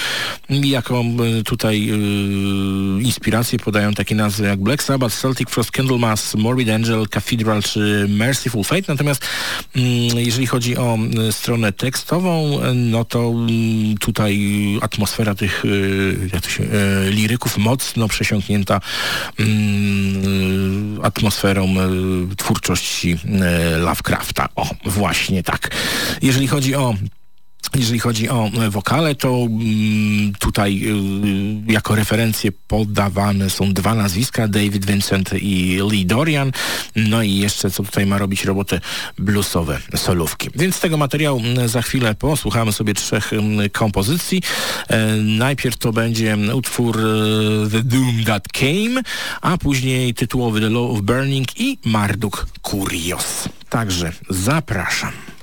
jako e, tutaj y, inspiracje podają takie nazwy jak Black Sabbath, Celtic Frost, Candlemas, Morbid Angel, Cathedral czy Merciful Fate. Natomiast y, jeżeli chodzi o y, stronę tekstową, no to tutaj atmosfera tych jak to się, liryków mocno przesiąknięta atmosferą twórczości Lovecrafta. O, właśnie tak. Jeżeli chodzi o jeżeli chodzi o e, wokale, to mm, tutaj y, jako referencje podawane są dwa nazwiska, David Vincent i Lee Dorian. No i jeszcze co tutaj ma robić robotę bluesowe solówki. Więc tego materiału za chwilę posłuchamy sobie trzech kompozycji. E, najpierw to będzie utwór e, The Doom That Came, a później tytułowy The Law of Burning i Marduk Curios. Także zapraszam.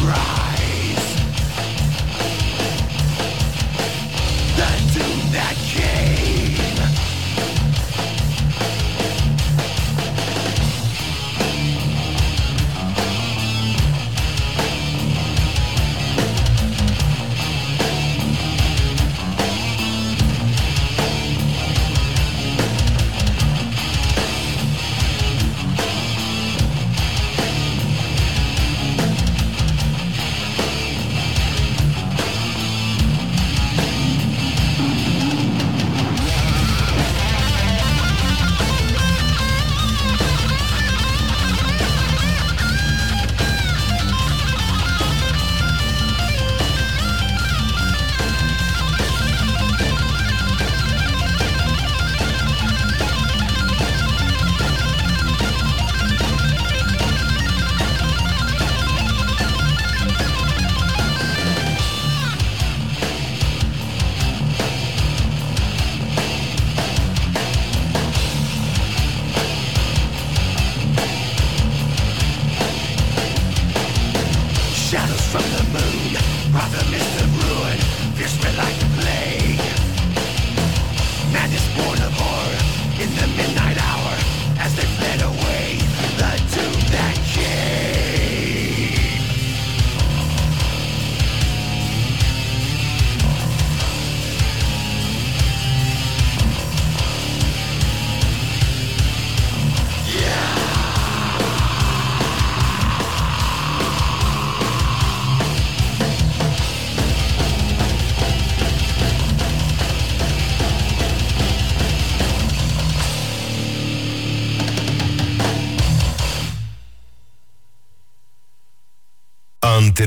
cry.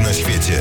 Na świecie.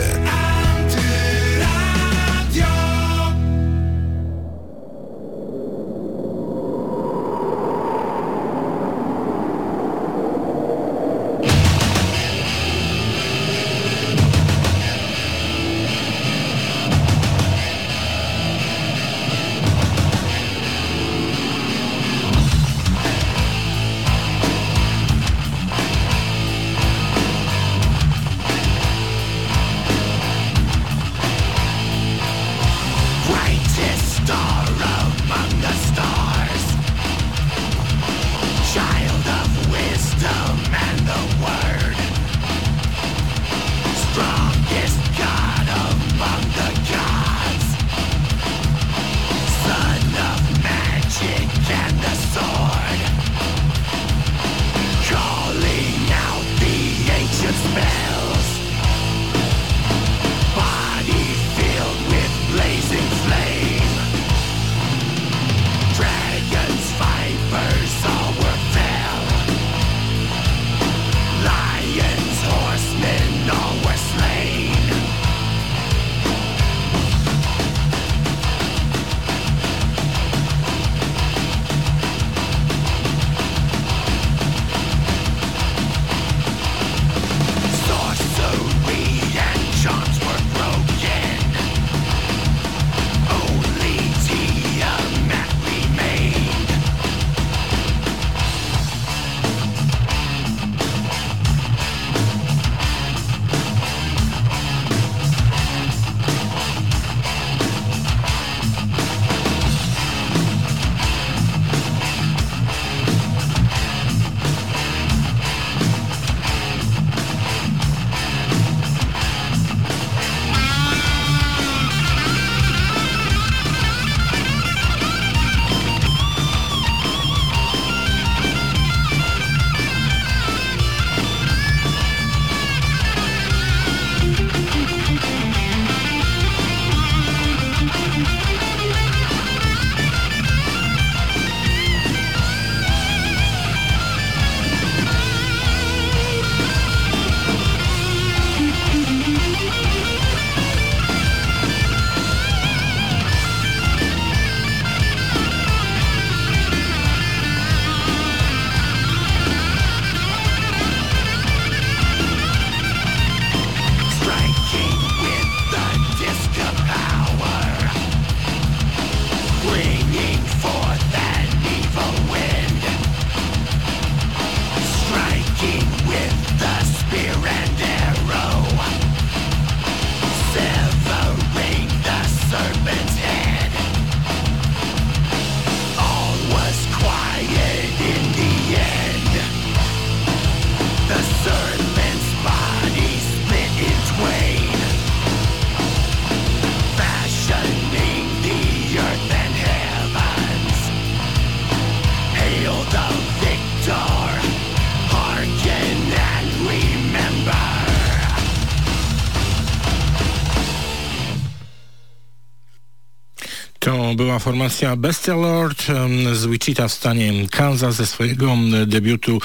Była formacja Bestia Lord z Wichita w stanie Kansas ze swojego debiutu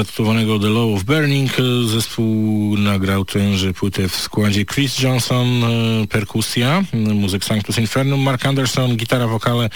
zatytułowanego The Law of Burning. Zespół nagrał tęże płytę w składzie Chris Johnson, e, perkusja, muzyk Sanctus Infernum, Mark Anderson, gitara, wokale, e,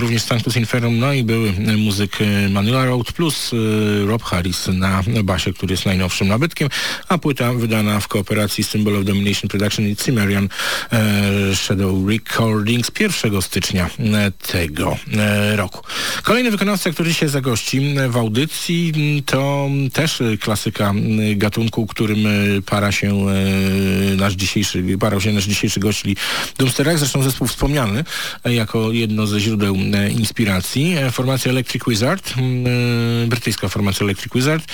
również Sanctus Infernum, no i były muzyk Manila Road plus e, Rob Harris na basie, który jest najnowszym nabytkiem, a płyta wydana w kooperacji Symbol of Domination Production i Cimmerian e, Shadow Recordings 1 stycznia e, tego e, roku. Kolejny wykonawca, który się zagości w audycji, to też klasyka gatunku, którym para się nasz dzisiejszy, parał się nasz dzisiejszy gość, czyli Doomsterek, zresztą zespół wspomniany jako jedno ze źródeł inspiracji. Formacja Electric Wizard, brytyjska formacja Electric Wizard,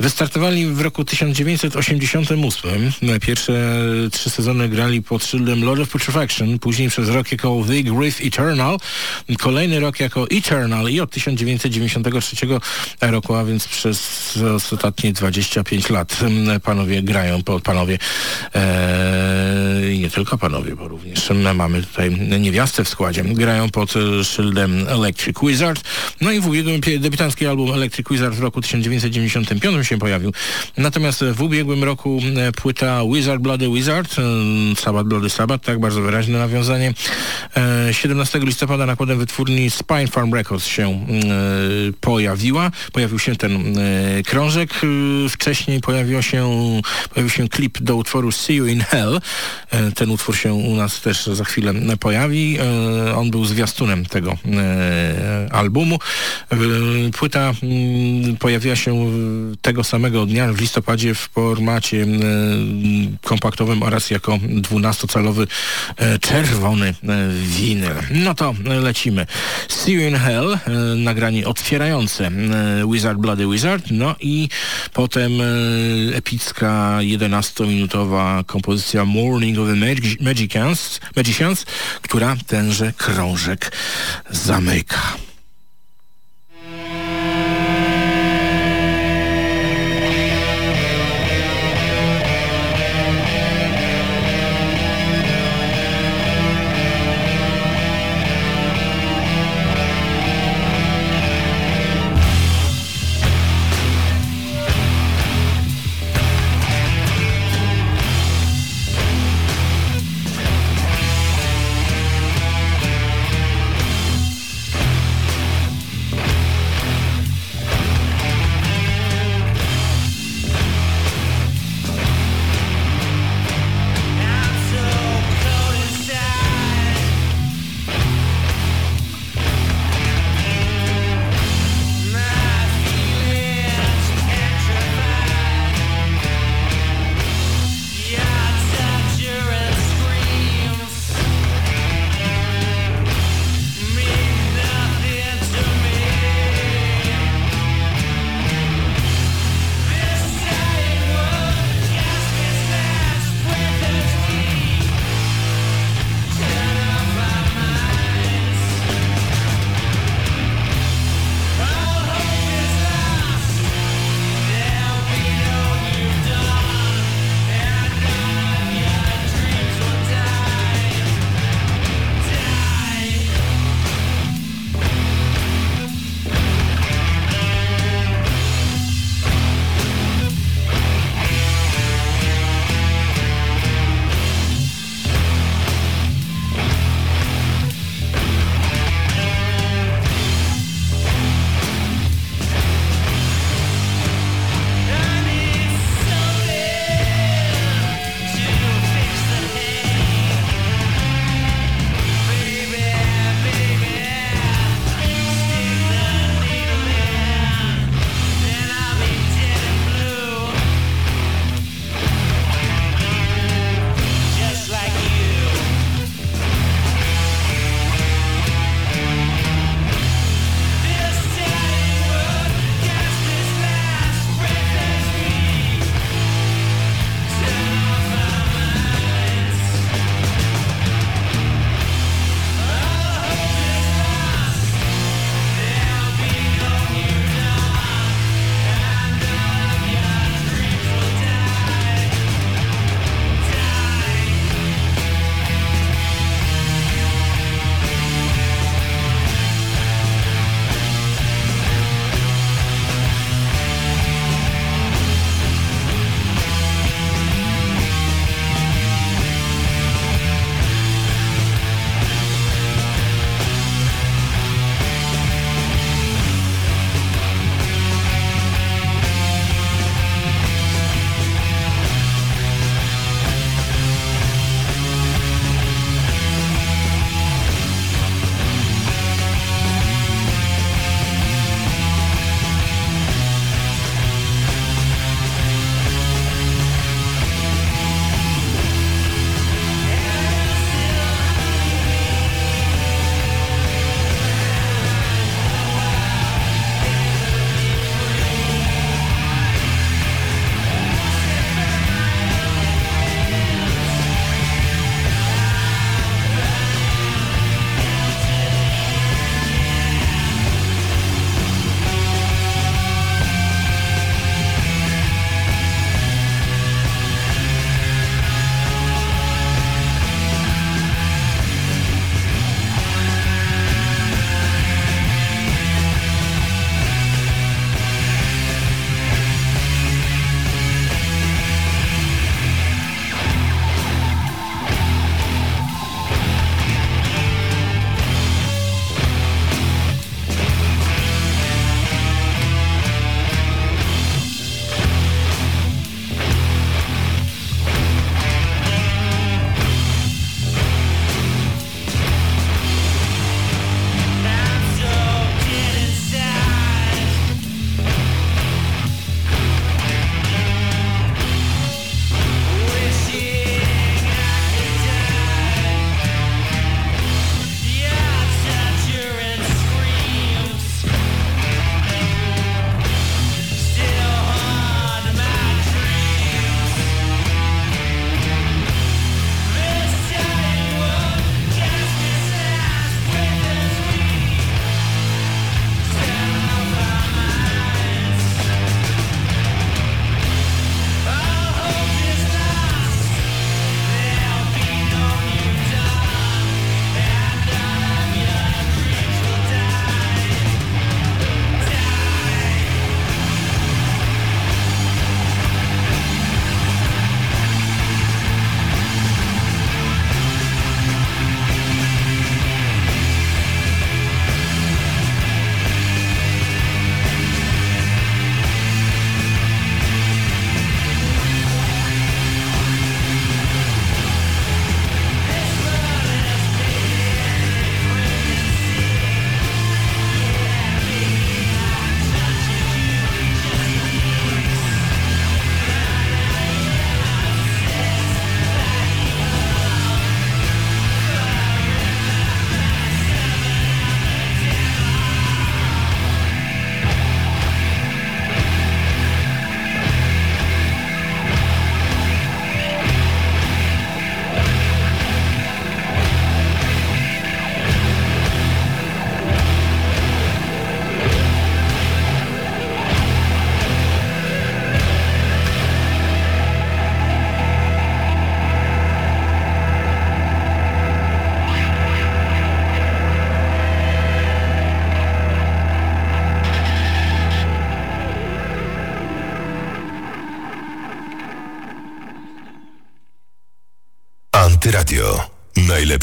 wystartowali w roku 1988. Pierwsze trzy sezony grali pod szyldem Lord of Putrefaction, później przez rok jako The Griff Eternal, kolejny rok jako Eternal i od 1993 roku, a więc przez ostatnie 25 lat panowie grają, panowie e, nie tylko panowie, bo również mamy tutaj niewiastę w składzie, grają pod szyldem Electric Wizard. No i w ubiegłym debiutancki album Electric Wizard w roku 1995 się pojawił. Natomiast w ubiegłym roku płyta Wizard Bloody Wizard, Sabbath Bloody Sabbath, tak, bardzo wyraźne nawiązanie. 17 listopada nakładem wytwórni Spine Farm Records się pojawiła. Pojawił się ten krążek. Wcześniej pojawił się, pojawił się klip do utworu See You in Hell. Ten utwór się u nas też za chwilę pojawi. On był zwiastunem tego albumu. Płyta pojawiła się tego samego dnia w listopadzie w formacie kompaktowym oraz jako 12-calowy czerwony winyl. No to lecimy. See You in Hell, nagranie otwierające Wizard Bloody Wizard, no i potem epicka 11-minutowa kompozycja Morning of the Magicians, Magicians która tenże krążek zamyka.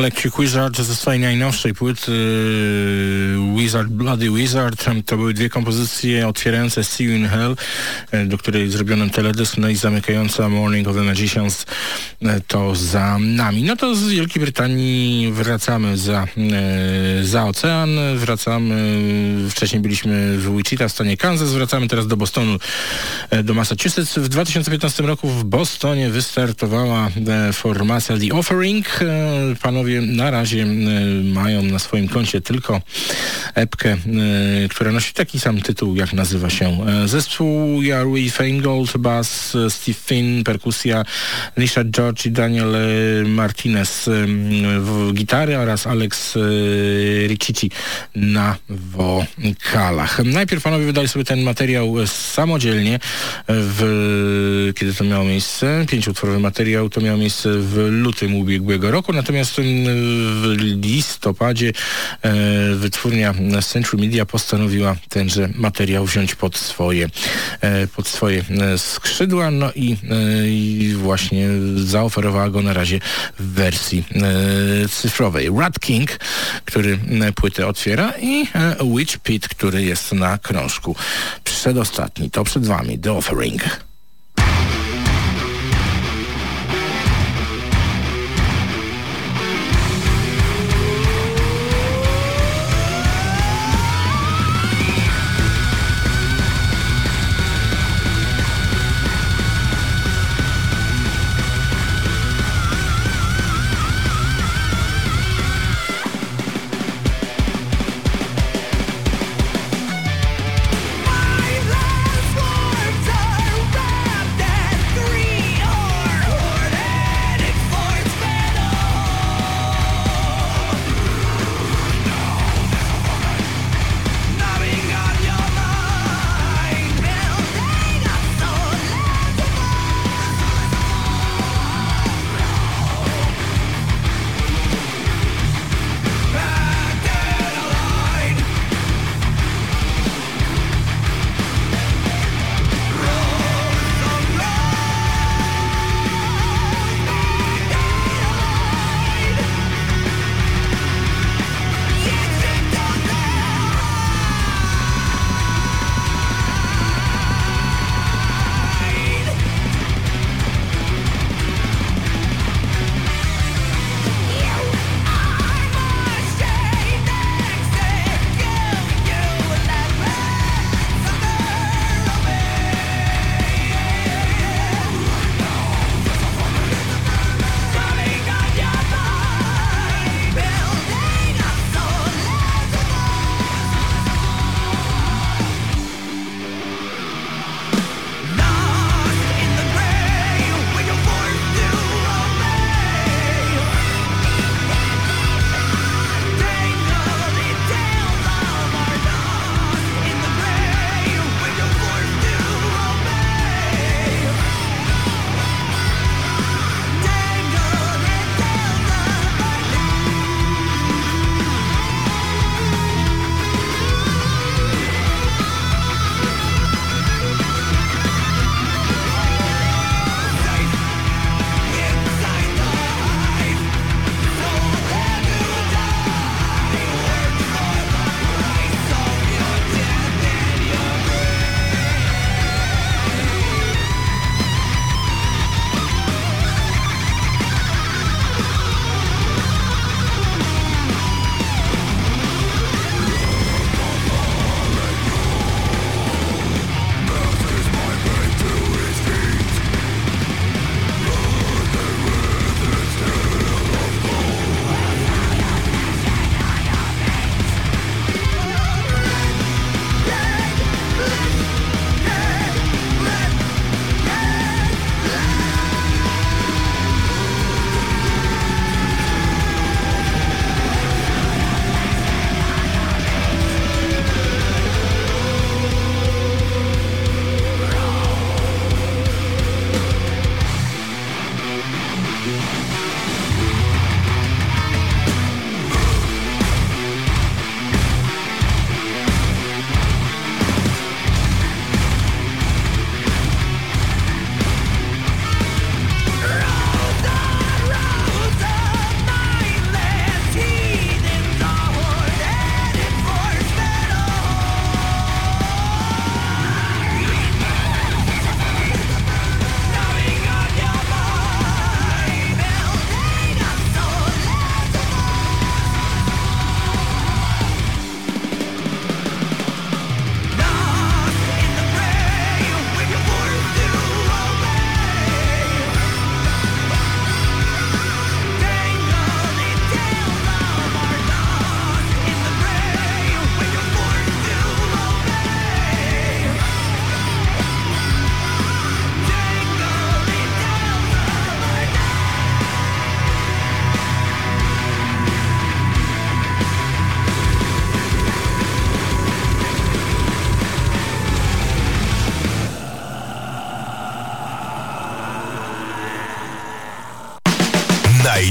Electric Wizard ze swojej najnowszej płyty y, Wizard Bloody Wizard. To były dwie kompozycje otwierające See You in Hell, y, do której zrobiono teledysk, no i zamykająca Morning of the Magicians y, to za nami. No to z Wielkiej Brytanii wracamy za, za ocean, wracamy, wcześniej byliśmy w Wichita w stanie Kansas, wracamy teraz do Bostonu, do Massachusetts. W 2015 roku w Bostonie wystartowała formacja The Offering, panowie na razie mają na swoim koncie tylko epkę, która nosi taki sam tytuł, jak nazywa się zespół. Jarui Feingold, bass, Steve Finn, perkusja, Nisha George i Daniel Martinez w gitary oraz Alex Riccici na wokalach. Najpierw panowie wydali sobie ten materiał samodzielnie, w, kiedy to miało miejsce, pięciutworowy materiał, to miało miejsce w lutym ubiegłego roku, natomiast w listopadzie e, wytwórnia Century Media postanowiła tenże materiał wziąć pod swoje, e, pod swoje e, skrzydła, no i, i właśnie zaoferowała go na razie w wersji cyfrowej. Rat King, który płytę otwiera i Witch Pit, który jest na krążku. Przedostatni, to przed wami, The Offering.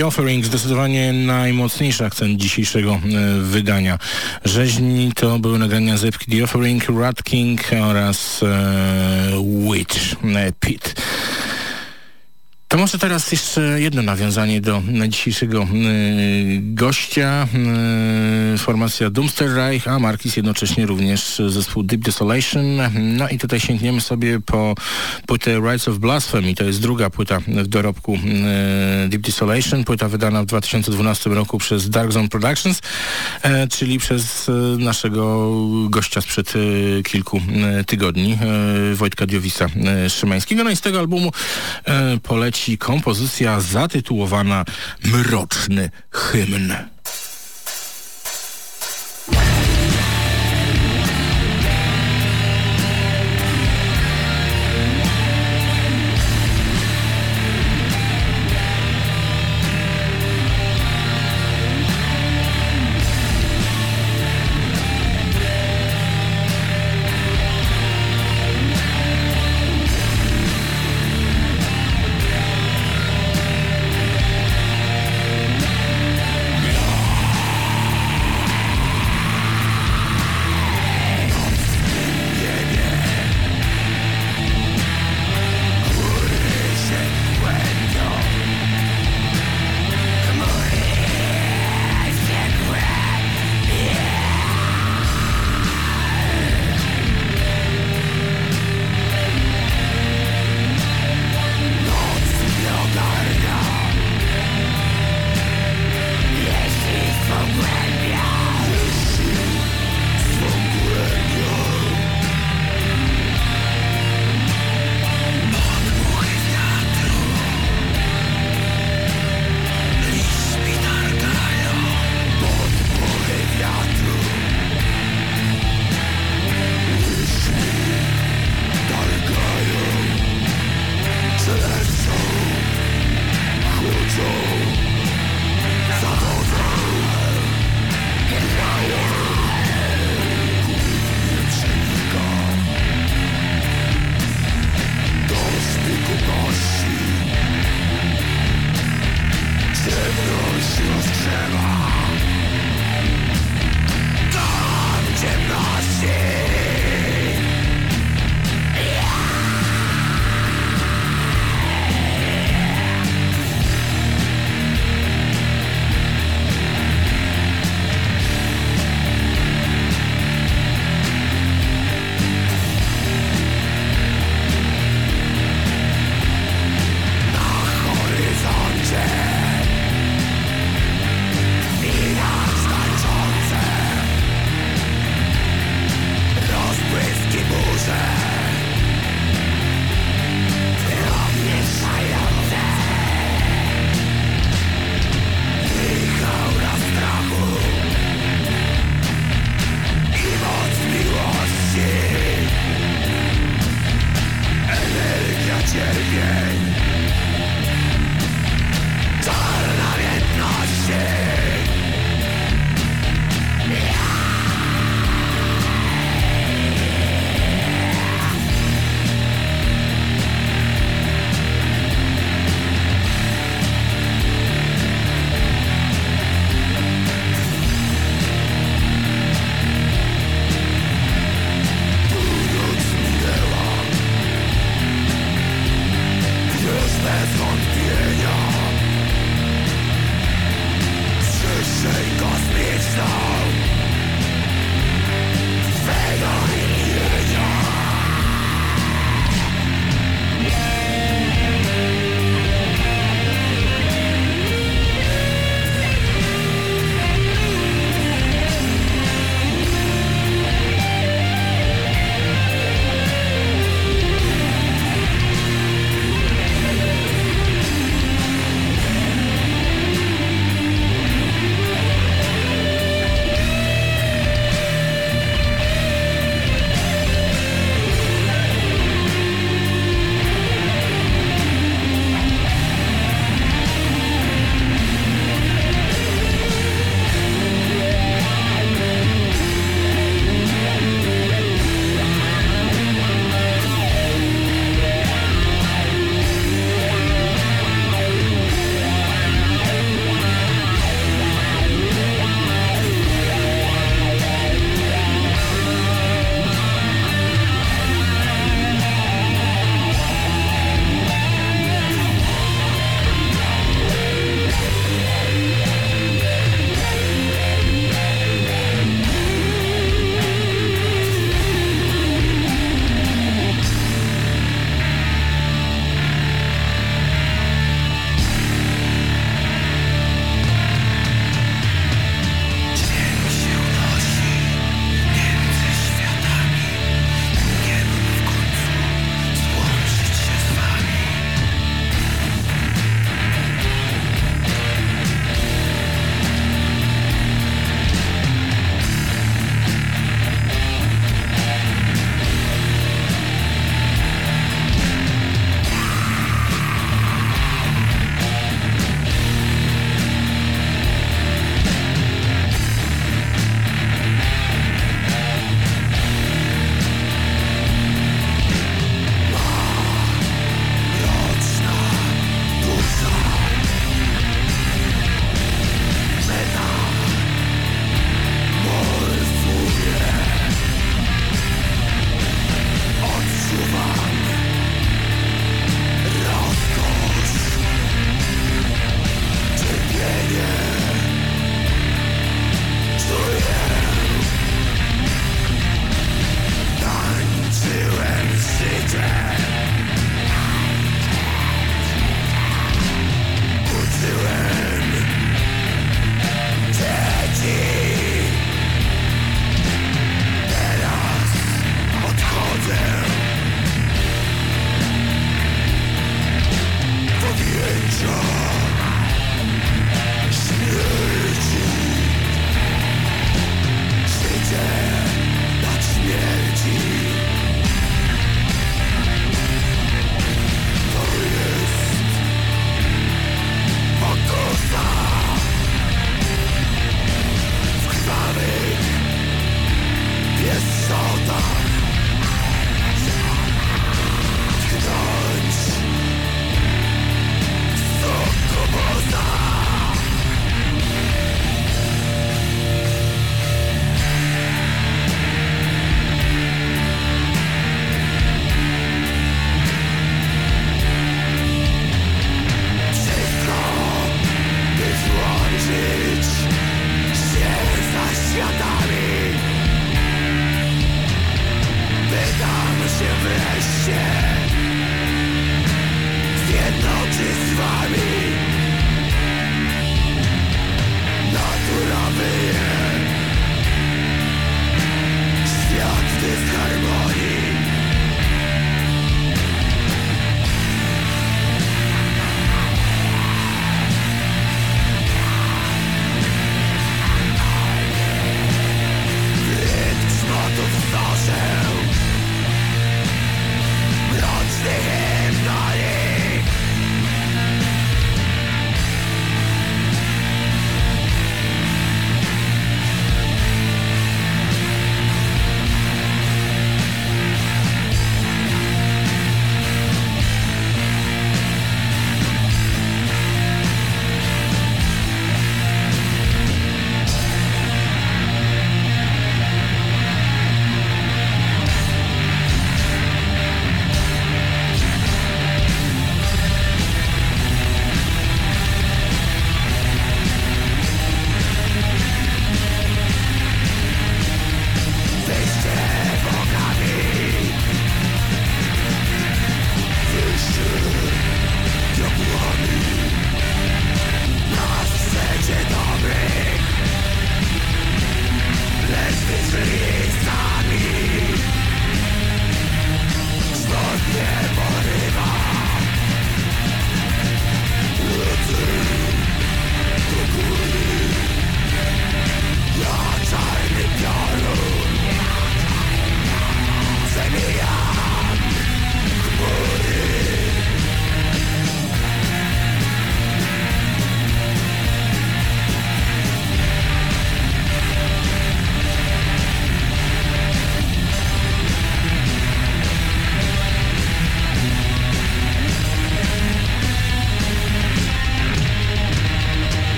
The Offering zdecydowanie najmocniejszy akcent dzisiejszego e, wydania. Rzeźni to były nagrania z epki The Offering, Rat King oraz e, Witch e, Pit. To może teraz jeszcze jedno nawiązanie do dzisiejszego y, gościa. Y, formacja Doomster Reich, a Markis jednocześnie również zespół Deep Desolation. No i tutaj sięgniemy sobie po płytę Rights of Blasphemy. To jest druga płyta w dorobku y, Deep Desolation. Płyta wydana w 2012 roku przez Dark Zone Productions, e, czyli przez naszego gościa sprzed kilku tygodni, Wojtka Diowisa Szymańskiego. No i z tego albumu poleci leci kompozycja zatytułowana Mroczny hymn.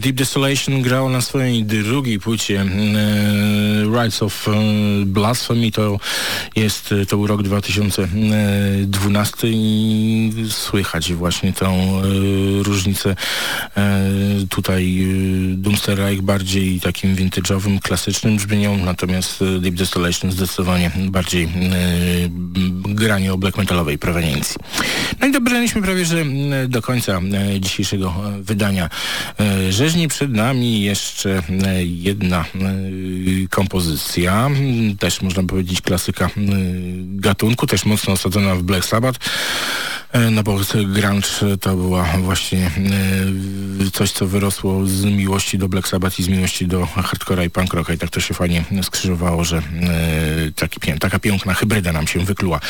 Deep Desolation grał na swojej drugiej płycie e, Rights of e, Blasphemy, to jest, to był rok 2012 i słychać właśnie tą e, różnicę e, tutaj e, Doomster Reich bardziej takim vintage'owym, klasycznym brzmienią, natomiast e, Deep Desolation zdecydowanie bardziej e, granie o black metalowej proweniencji. No i dobraliśmy prawie, że do końca dzisiejszego wydania Rzeźni przed nami jeszcze jedna kompozycja, też można powiedzieć klasyka gatunku, też mocno osadzona w Black Sabbath. No bo grunge to była właśnie coś, co wyrosło z miłości do Black Sabbath i z miłości do hardcora i punk rocka i tak to się fajnie skrzyżowało, że taki, taka piękna hybryda nam się wykluła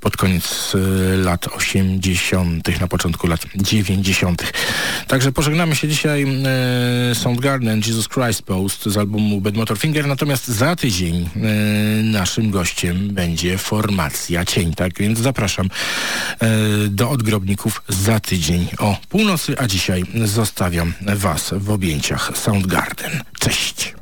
pod koniec lat 80., na początku lat 90. Także pożegnamy się dzisiaj e, Soundgarden Jesus Christ Post z albumu Bad Motor Finger, natomiast za tydzień e, naszym gościem będzie formacja Cień, tak więc zapraszam e, do odgrobników za tydzień o północy, a dzisiaj zostawiam Was w objęciach Soundgarden. Cześć!